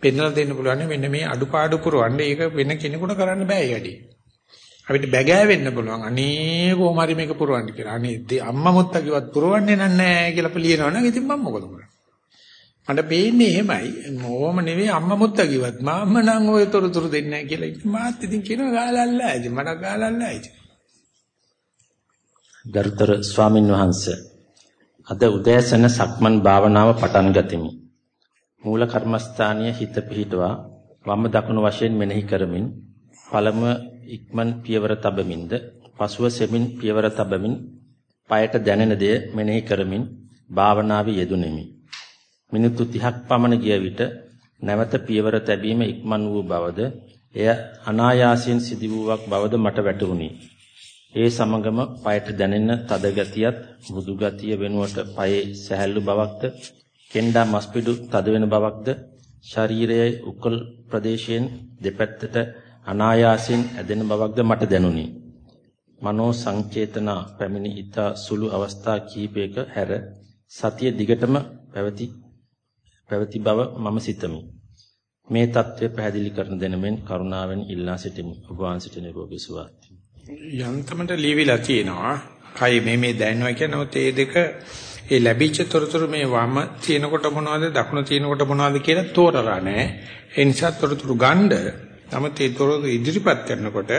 පෙන්නලා දෙන්න පුළුවන්. මෙන්න මේ අඩුපාඩු පුරවන්නේ ඒක වෙන කෙනෙකුට කරන්න බෑ ඒ වැඩේ. අපිට බැගෑ වෙන්න පුළුවන්. අනේ කොහොම හරි මේක පුරවන්න කියලා. අනේ අම්මා මුත්තා කිව්වත් පුරවන්නේ නැහැ කියලා පිළිනවනම් ඉතින් මම මොකද කරන්නේ? මට පේන්නේ එහෙමයි. ඕම නෙවෙයි අම්මා මුත්තා කිව්වත් මාම්ම නම් ඔය තොරතුරු දෙන්නේ නැහැ කියලා. ඉතින් මාත් ඉතින් කියනවා ගාලල්ලා ඇයි. මට ගාලල්ලා ඇයි. ගරුතර ස්වාමින් වහන්සේ අද උදෑසන සක්මන් භාවනාව පටන් ගතිමි. මූල කර්මස්ථානීය හිත පිහිටවා වම් දකුණු වශයෙන් මෙනෙහි කරමින් පළමුව ඉක්මන් පියවර තබමින්ද පසුව සෙමින් පියවර තබමින් পায়ට දැනෙන දෙය මෙනෙහි කරමින් භාවනාවේ යෙදුණෙමි. මිනිත්තු 30ක් පමණ ගිය විට නැවත පියවර තැබීම ඉක්මන් වූ බවද එය අනායාසයෙන් සිදි වූවක් බවද මට වැටහුණි. ඒ සමගම পায়ට දැනෙන තද ගතියත් මෘදු ගතිය වෙනුවට পাයේ සැහැල්ලු බවක්ද කෙන්ඩා මස්පිඩු තද වෙන බවක්ද ශරීරයේ උකල් ප්‍රදේශයෙන් දෙපැත්තට අනායාසයෙන් ඇදෙන බවක්ද මට දැනුනි. මනෝ සංචේතනා පැමිණි ඊතා සුළු අවස්ථා කිහිපයක හැර සතිය දිගටම පැවති පැවති බව මම සිතමි. මේ தત્ත්වය පැහැදිලි කරන දෙනමෙන් කරුණාවෙන් ඉල්ලා සිටිමි. ඔබ වහන්සේට නිරෝගී සුවය. යන්තමට ලියවිලා තියෙනවා. කයි මේ මේ දැනනවා කියනොත් ඒ දෙක ඒ ලැබිච්ච තොරතුරු මේ වම තියෙනකොට මොනවද දකුණ තියෙනකොට මොනවද කියලා තෝරලා නැහැ. ඒ නිසා තොරතුරු ගන්න නමුත් ඒ තොරතුරු ඉදිරිපත් කරනකොට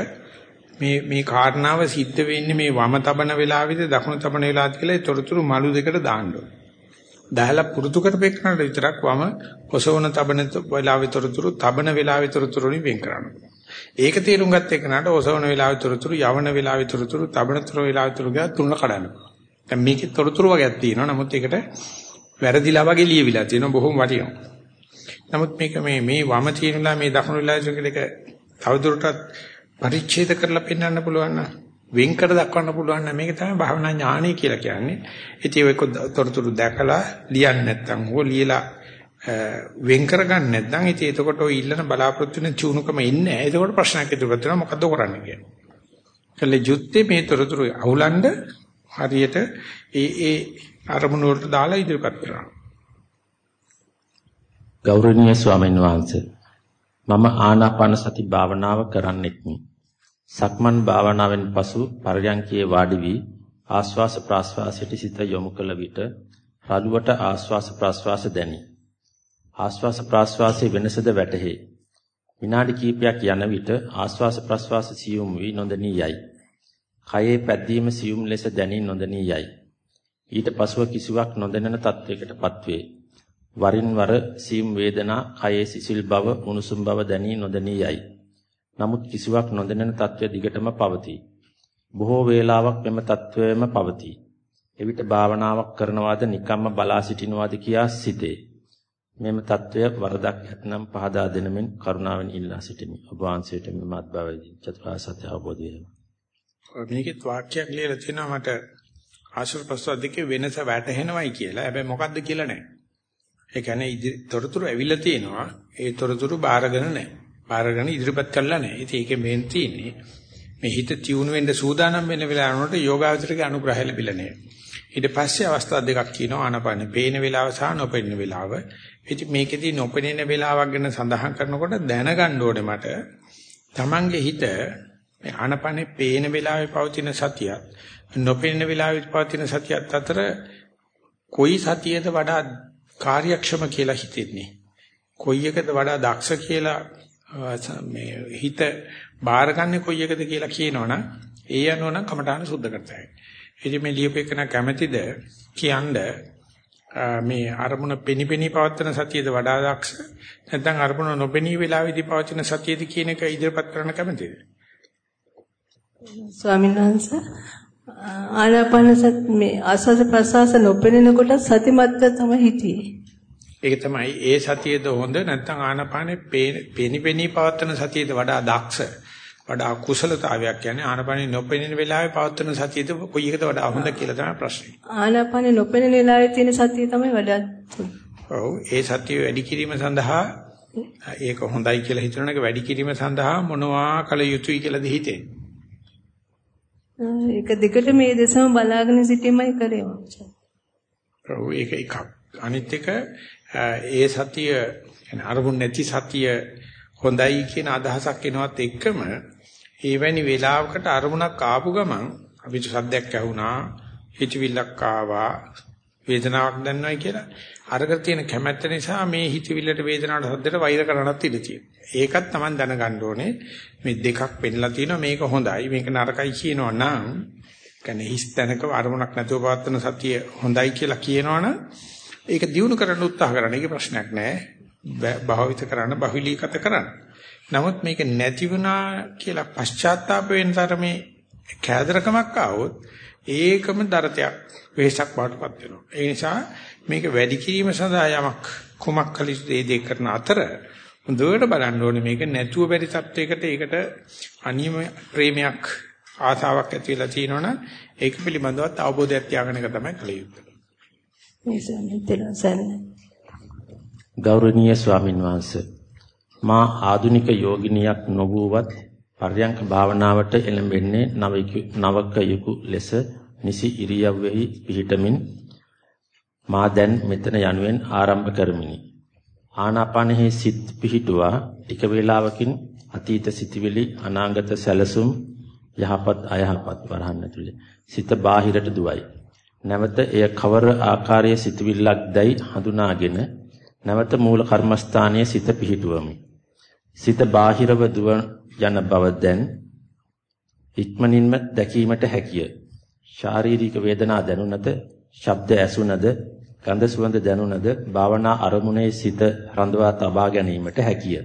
මේ මේ කාරණාව සිද්ධ වෙන්නේ මේ වම තබන වෙලාවෙද දකුණ තබන වෙලාවද කියලා ඒ තොරතුරු මළු දෙකට දාන්න ඕනේ. දහලා පුරුදු කරපෙන්නට විතරක් වම ඔසවන තබන වෙලාවේ තොරතුරු තබන වෙලාවේ තොරතුරු වලින් වෙන් කරන්න. ඒක තේරුම් ගත්ත එකනට ඔසවන වෙලාවේ තොරතුරු යවන වෙලාවේ තොරතුරු තබන තොර වෙලාවේ තොරතුරු ගා තුනක් කඩන්න. දැන් මේකේ තොරතුරු වගේක් තියෙනවා. නමුත් ඒකට වැරදිලා වගේ ලියවිලා තියෙනවා බොහොම වටිනවා. නමුත් මේක මේ මේ වම තියෙනලා මේ දකුණු වෙලාවේ දෙක තවදුරටත් පරිච්ඡේද කරලා පෙන්වන්න පුළුවන් නම් වෙන් කර දක්වන්න පුළුවන් නම් මේක තමයි භාවනා ඥානය කියලා කියන්නේ. ඉතින් ඒක තොරතුරු දැකලා ලියන්නේ නැත්නම් හෝ ලියලා වෙන් කරගන්න නැත්නම් ඉතින් එතකොට ඔය ඉල්ලන බලාපොරොත්තු වෙන චුණුකම ඉන්නේ නැහැ. එතකොට ප්‍රශ්නයක් ඉදිරියට වෙනවා මොකද්ද කරන්නේ කියන්නේ. කළ යුත්තේ මේ තොරතුරු අහුලන්න හරියට ඒ ඒ අරමුණු වලට දාලා ඉදිරිපත් කරනවා. ගෞරවනීය ස්වාමීන් වහන්සේ මම ආනාපාන සති භාවනාව කරන්නෙක්මි. සක්මන් භාවනාවෙන් පසු පරයන්කේ වාඩි වී ආස්වාස ප්‍රාස්වාසයට සිත යොමු කළ විට රළුවට ආස්වාස ප්‍රාස්වාස දැනේ. ආස්වාස ප්‍රාස්වාසයේ වෙනසද වැටහේ. විනාඩි කිහිපයක් යන විට ආස්වාස ප්‍රාස්වාස සියුම් වී නොදැනී යයි. කයේ පැද්දීම සියුම් ලෙස දැනී නොදැනී යයි. ඊට පසුව කිසිවක් නොදැනෙන තත්වයකටපත් වේ. වරින් වර සියුම් වේදනා කයේ සිසිල් බව උණුසුම් බව දැනී නොදැනී යයි. නමුත් කිසිවක් නොදැනෙන తත්වය දිගටම පවතී. බොහෝ වේලාවක් මෙම తත්වයම පවතී. එවිට භාවනාවක් කරනවාද නිකම්ම බලා සිටිනවාද කියා සිතේ. මෙම తත්වය වරදක් ඇතනම් පහදා දෙනමින් කරුණාවෙන් ඉල්ලා සිටිමි. ඔබ වහන්සේට මෙම අත්භවයේදී චතුරාර්ය සත්‍ය අවබෝධ වේවා. මේකෙත් වාක්‍යයක් ලියලා තිනවා මට ආශ්‍රව ප්‍රසවාස දෙකේ වෙනස වැටහෙනවයි කියලා. හැබැයි මොකද්ද කියලා නැහැ. ඒ කියන්නේ තොරතුරු ඇවිල්ලා තියෙනවා. ඒ තොරතුරු බාරගෙන නැහැ. බාරගෙන ඉදිරිපත් කළා නැහැ. ඉතින් ඒකේ මේන් තියෙන්නේ මේ හිත තියුණු වෙන්න සූදානම් වෙන වෙලාවනට යෝගාවචරගේ අනුග්‍රහය ලැබිලා නැහැ. ඊට පස්සේ අවස්ථා දෙකක් කියනවා ආනපානෙ පේන වෙලාව සහ නොපෙනෙන වෙලාව. ඉතින් මේකෙදී නොපෙනෙන වෙලාවක් ගැන සඳහන් කරනකොට දැනගන්න ඕනේ මට Tamange හිත මේ ආනපානෙ පේන වෙලාවේ පවතින සතියත් නොපෙනෙන වෙලාවේ පවතින සතියත් අතර කොයි සතියද වඩා කාර්යක්ෂම කියලා හිතෙන්නේ. කොයි එකද වඩා දක්ෂ කියලා මේ හිත බාරගන්නේ කොයි එකද කියලා කියනවනම් ඒ අනුව නම් කමඨාන සුද්ධ කරතයි. ඉතින් මේ ලියුපේකන කැමැතිද කියන්න මේ අරමුණ පෙනිපෙනී පවත්වන සතියද වඩා දක්ෂ නැත්නම් අරමුණ නොපෙනී වෙලාවෙදී පවත්වන සතියද කියන එක ඉදිරිපත් කරන්න කැමැතිද? ස්වාමීන් වහන්සේ ආනාපාන සත් මේ ආස්වාද ප්‍රසවාස නොපෙනෙනකොට සතිමත්ව තමයි හිටියේ. ඒක තමයි ඒ සතියේද හොඳ නැත්නම් ආනපානේ පෙනිපෙනී පවත්වන සතියේද වඩා දක්ෂ වඩා කුසලතාවයක් කියන්නේ ආනපානේ නොපෙනෙන වෙලාවේ පවත්වන සතියේද කොයි එකද වඩා හොඳ කියලා තමයි ප්‍රශ්නේ. ආනපානේ නොපෙනෙන වෙලාවේ තියෙන සතිය තමයි වඩා ඔව් ඒ සතිය වැඩි කිරීම සඳහා ඒක හොඳයි කියලා හිතන එක වැඩි කිරීම සඳහා මොනවා කළ යුතුයි කියලාද හිතෙන්නේ? ඒක දෙකට මේ දෙසම බලාගෙන සිටීමයි කරේ මම. ඔව් ඒක එකක්. අනිත් එක ඒ සතිය අරමුණ නැති සතිය හොඳයි කියන අදහසක් එනවත් එක්කම එවැනි වෙලාවකට අරමුණක් ආපු ගමන් අපිට සද්දයක් ඇහුණා හිතවිල්ලක් ආවා වේදනාවක් දැනනවායි කියලා අරකට තියෙන කැමැත්ත නිසා මේ හිතවිල්ලට වේදනාවට හොද්දට වෛර කරන්නත් ඉඩ තියෙනවා. ඒකත් Taman දැනගන්න ඕනේ. මේ දෙකක් පෙන්නලා තියෙනවා මේක හොඳයි මේක නරකයි කියනවා නම් කියන්නේ හිස් තැනක අරමුණක් නැතුව පවත්වන සතිය හොඳයි කියලා කියනවනම් ඒක දියුණු කරන්න උත්සාහ කරන්න. ඒක ප්‍රශ්නයක් නෑ. භාවිත කරන්න බහුලීගත කරන්න. නමුත් මේක නැති වුණා කියලා පශ්චාත්තාප වෙන තරමේ කෑදරකමක් ආවොත් ඒකම දරතයක් වෙහසක් බාටපත් වෙනවා. ඒ නිසා මේක වැඩි කිරීම සඳහා යමක් කුමක් කළ යුතුද ඒ දෙක කරන අතර හොඳට බලන්න ඕනේ මේක නැතුව බැරි තත්වයකට ඒකට අනියම ප්‍රේමයක් ආසාවක් ඇති වෙලා තියෙනවනම් ඒක පිළිබඳවත් අවබෝධයක් තියාගන්න එක තමයි කළ යුත්තේ. මේ සම්පූර්ණ ගෞරවනීය ස්වාමින් වහන්සේ මා ආදුනික යෝගිනියක් නොවුවත් පර්යංක භාවනාවට එළඹෙන්නේ නවකයෙකු ලෙස නිසි ඉරියව්වෙහි පිහිටමින් මා දැන් මෙතන යනුවෙන් ආරම්භ කරමිනි. ආනාපානෙහි සිත් පිහිටුවා ටික වේලාවකින් අතීත සිටිවිලි අනාගත සැලසුම් යහපත් අයහපත් වරහන් ඇතුලේ සිත බාහිරට දුවයි. නැවත එය කවර ආකාරයේ සිටිවිල්ලක් දැයි හඳුනාගෙන නැවත මූල කර්මස්ථානයේ සිත පිහිටුවමි. සිත බාහිරව දුව යන බව දැන් ඉක්මනින්ම දැකීමට හැකිය. ශාරීරික වේදනා දැනුණද, ශබ්ද ඇසුණද, ගන්ධ සුවඳ දැනුණද භාවනා අරමුණේ සිත රඳවා තබා ගැනීමට හැකිය.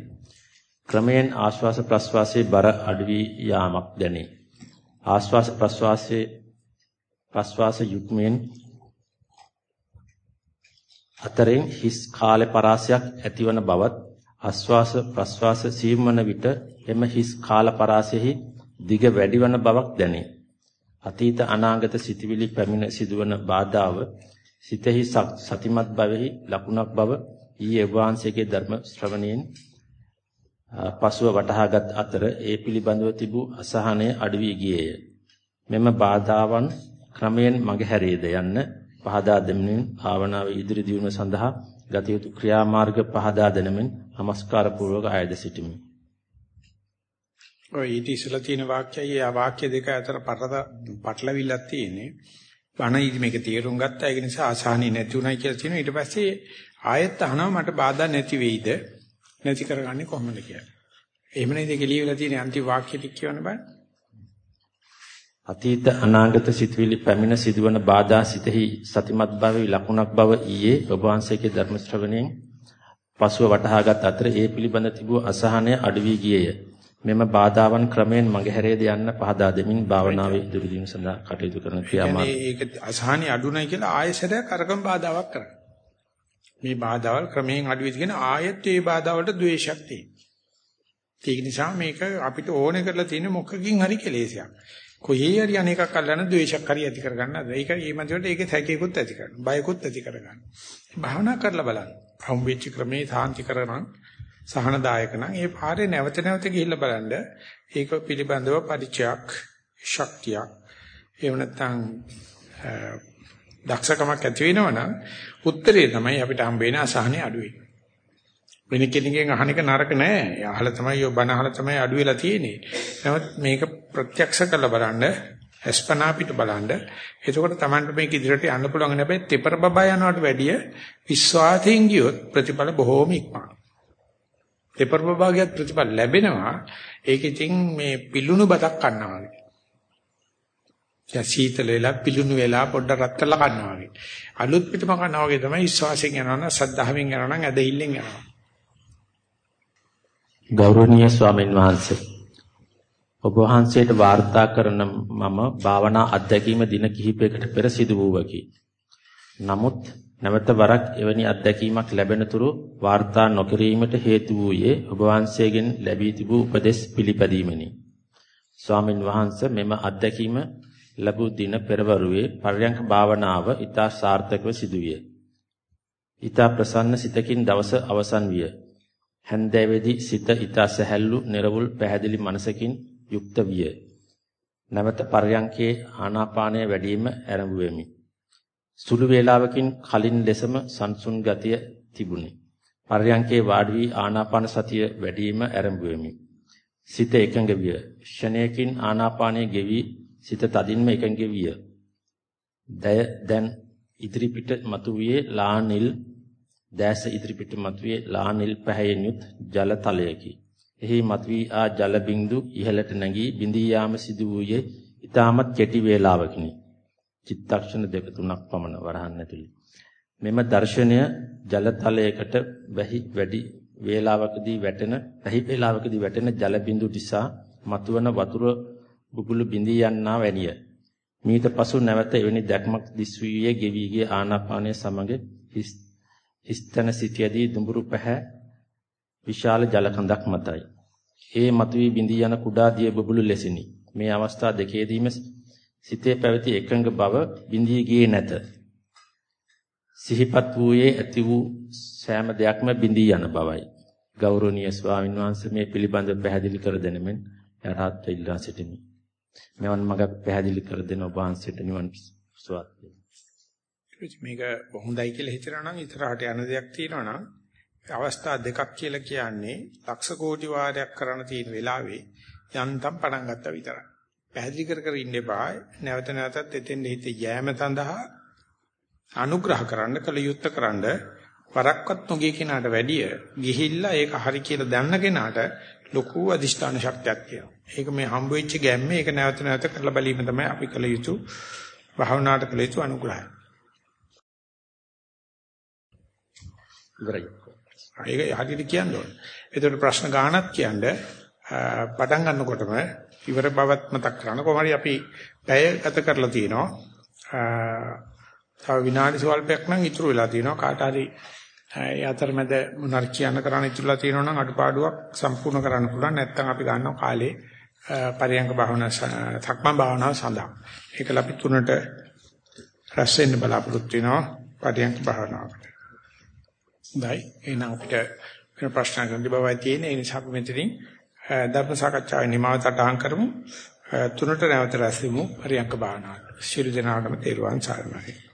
ක්‍රමයෙන් ආශ්වාස ප්‍රශ්වාසයේ බර අඩු වී යාමක් දැනේ. ආශ්වාස ප්‍රශ්වාසයේ ප්‍රශ්වාස යුග්මෙන් අතරින් හිස් කාල පරාසයක් ඇතිවන බවත් ආශ්වාස ප්‍රශ්වාස සීමවන විට එම හිස් කාල පරාසෙහි දිග වැඩිවන බවක් දැනේ. අතීත අනාගත සිටිවිලි පැමිණ සිදුවන බාධාව සිතෙහි සතිමත් භවෙහි ලකුණක් බව ඊයේ වහන්සේගේ ධර්ම ශ්‍රවණයෙන් පසුව වටහාගත් අතර ඒ පිළිබඳව තිබූ අසහනය අඩු වී ගියේය. මෙම බාධාවන් ක්‍රමයෙන් මගහැරේද යන්න පහදා දෙමින් භාවනාවේ ඉදිරි දියුණුව සඳහා ගත යුතු ක්‍රියාමාර්ග පහදා දෙනමින් নমස්කාර පූර්වක ආයද සිටිමි. ඔය ඊට ඉස්සලා තියෙන වාක්‍යයයි ආ වාක්‍ය දෙක අතර පටලවිල්ලක් තියෙන්නේ. බණ ඉදි මේක තේරුම් ගත්තා ඒක නිසා ආසාහනි නැති උනායි කියලා තියෙනවා. ඊට පස්සේ ආයෙත් අහනවා මට බාධා නැති වෙයිද? නැති කරගන්නේ කොහොමද කියලා. එහෙම නේද ඒක ලියවිලා තියෙන අන්තිම වාක්‍ය ටික කියවන්න බෑ. අතීත අනාගත සිතුවිලි පැමිණ සිදුවන බාධා සිතෙහි සතිමත් භාවයේ ලකුණක් බව ඊයේ ඔබ වහන්සේගේ ධර්ම ශ්‍රවණයෙන් පසුව වටහාගත් අතර ඒ පිළිබඳ තිබූ අසහනය අඩු වී ගියේය. මෙම බාධාවන් ක්‍රමයෙන් මගහැරේද යන්න පහදා දෙමින් භාවනාවේ ඉදිරි දින සඳහා කටයුතු කරන ක්‍රියාමාර්ග. ඒක අසහනය අඩු නැහැ කියලා ආයෙසරයක් අරකම් බාධාවක් කරා. මේ බාධාවල් ක්‍රමයෙන් අඩු වෙයි කියන ආයෙත් මේ බාධාවලට ද්වේෂයක් තියෙනවා. ඒක නිසා මේක අපිට ඕනේ කරලා තියෙන මොකකින් හරි කෙලෙසයක්. කොහේ හරි අනේකක් අල්ලන ද්වේෂයක් හරි ඇති කරගන්නද? ඒක මේ මැදට ඒකේ සැකේකුත් ඇති කරනවා. බයකුත් ඇති කරගන්න. භාවනා කරලා බලන්න. හම් වෙච්ච ක්‍රමේ සාන්ති කරනම් සහනදායක නම් ඒ පාරේ නැවත නැවත ගිහිල්ලා බලන්න ඒක පිළිබඳව පරිචයක් ශක්තියක් එහෙම නැත්නම් දක්ෂකමක් ඇති වෙනවනම් උත්තරේ තමයි අපිට හම්බ වෙන අසහනේ අඩුවේ. වෙන කෙනෙක්ගෙන් අහන එක නරක නෑ. අහලා තමයි ඔය බණ අහලා තමයි අඩු වෙලා තියෙන්නේ. නමුත් මේක ප්‍රත්‍යක්ෂ කරලා බලන්න අස්පනා පිට බලන්න. එතකොට Tamanට මේක ඉදිරියට යන්න පුළුවන් හැබැයි තෙපර බබා යනවට වැඩිය විශ්වාසයෙන් ගියොත් ප්‍රතිඵල බොහෝම ඉක්මනයි. තෙපර බබාගියත් ප්‍රතිඵල ලැබෙනවා. ඒක ඉතින් මේ පිලුණු බතක් කන්නවා වගේ. දැන් සීතල වෙලා පිලුණු වෙලා පොඩ්ඩක් රත් කරලා කන්නවා වගේ. අලුත් පිටම කන්නවා වගේ තමයි විශ්වාසයෙන් යනවා නම් සද්ධාවෙන් යනවා නම් ඇදහිල්ලෙන් යනවා. ගෞරවනීය ස්වාමීන් වහන්සේ ඔබ වහන්සේට වාර්තා කරන මම භාවනා අත්දැකීම දින කිහිපයකට පෙර සිදු වූවකි. නමුත් නැවත වරක් එවැනි අත්දැකීමක් ලැබෙන තුරු වාර්තා නොකිරීමට හේතු වූයේ ඔබ වහන්සේගෙන් ලැබී තිබූ උපදෙස් පිළිපැදීමෙනි. ස්වාමින් වහන්සේ මෙම අත්දැකීම ලැබූ දින පෙරවරුවේ පර්යංක භාවනාව ඊතා සාර්ථකව සිදුවිය. ඊතා ප්‍රසන්න සිතකින් දවස අවසන් විය. හැන්දෑවේදී සිත ඊතා සැහැල්ලු, නිර්වුල්, පැහැදිලි මනසකින් යුක්ත විය. නැවත පර්යංකේ ආනාපානය වැඩිම ආරම්භ වෙමි. සුළු වේලාවකින් කලින් ලෙසම සංසුන් ගතිය තිබුණි. පර්යංකේ වාඩි වී ආනාපාන සතිය වැඩිම ආරම්භ වෙමි. සිත එකඟ විය. ක්ෂණයකින් ආනාපානය ගෙවි සිත තදින්ම එකඟ විය. දැය දැන් ඉදිරිපිට මතුවේ ලානිල් දැස ඉදිරිපිට මතුවේ ලානිල් පැහැයෙන් යුත් ජල තලයකි. එහි මතුවී ආ ජල බිඳු ඉහළට නැගී බිඳී යාම සිදු වූයේ ඊටමත් කෙටි වේලාවකිනි. චිත්තක්ෂණ දෙක තුනක් පමණ වරහන් ඇතුළේ. මෙම දර්ශනය ජල තලයකට වැහි වැඩි වේලාවකදී වැටෙන පැහි වේලාවකදී වැටෙන ජල බිඳු නිසා මතුවන වතුර බුබුලු බිඳී යන්නා වැනිය. මීට පසු නැවත එවැනි දැක්මක් දිස්වියේ ගෙවි ගිය ආනාපානය සමග හිස්තන සිටියදී දුඹුරු පැහැ විශාල ජල කඳක් මතයි. ඒ මතුවී බිඳී යන කුඩා දිය බුබුලු ලෙසිනි. මේ අවස්ථා දෙකේදීම සිතේ පැවති එකඟ බව බිඳී ගියේ නැත. සිහිපත් වූයේ ඇති වූ සෑම දෙයක්ම බිඳී යන බවයි. ගෞරවනීය ස්වාමීන් වහන්සේ මේ පිළිබඳව පැහැදිලි කර දෙනෙමින් යරහත් ඉල්ලා සිටිමි. මෙවන් මගක් පැහැදිලි කර දෙන ඔබ වහන්සේට නිවන් සුවත් මේක හොඳයි කියලා හිතනවා නම් ඉතරහට යන දෙයක් තියෙනවා නම් අවස්ථා දෙකක් කියලා කියන්නේ ලක්ෂ කෝටි වාරයක් කරන්න තියෙන වෙලාවේ යන්තම් පටන් ගත්තා විතරයි. පැහැදිලි කර කර ඉන්න එපා. නැවත නැවතත් එතෙන් හිත යෑම සඳහා අනුග්‍රහ කරන්න කල යුත්තේ කරන්න වරක්වත් නොගිය කෙනාට වැඩිය ගිහිල්ලා ඒක හරි කියලා දන්න කෙනාට ලොකු අදිෂ්ඨාන ශක්තියක් තියෙනවා. ඒක මේ හම්බ වෙච්ච ගැම්මේ ඒක නැවත නැවත කරලා බැලීම තමයි අපි කල යුතු භාවනාවට කල යුතු අනුග්‍රහය. ඉවරයි. ඒක හරියට කියන්න ඕනේ. ඒකට ප්‍රශ්න ගානක් කියන්නේ පටන් ගන්නකොටම ඉවර බවත් මතක් කරගන්න කොහොමරි අපි පැය ගත කරලා තිනවා. තව විනාඩි සල්පයක් නම් ඉතුරු වෙලා තිනවා කාට හරි ඒ අතරමැද මොනාර කියන්න කරන්න ඉතුරුලා තියෙනවා නම් අඩුපාඩුවක් සම්පූර්ණ කරන්න පුළුවන් නැත්නම් අපි ගන්නවා කාලේ පරියංග භාවනා සක්මන් භාවනාව සඳහා. ඒකල අපි තුනට රැස් වෙන්න බලාපොරොත්තු වෙනවා පරියංග භාවනාවකට. හොඳයි එහෙනම් අපිට වෙන ප්‍රශ්න ගන්න බවයි තියෙන්නේ ඒ නිසා අපි මෙතනින් ධර්ම සාකච්ඡාවේ නිමාව සටහන් කරමු. තුනට නැවත රැස් වෙමු පරියංග භාවනාවට. ශිරු දනාටම තේරුවන් සාරණයි.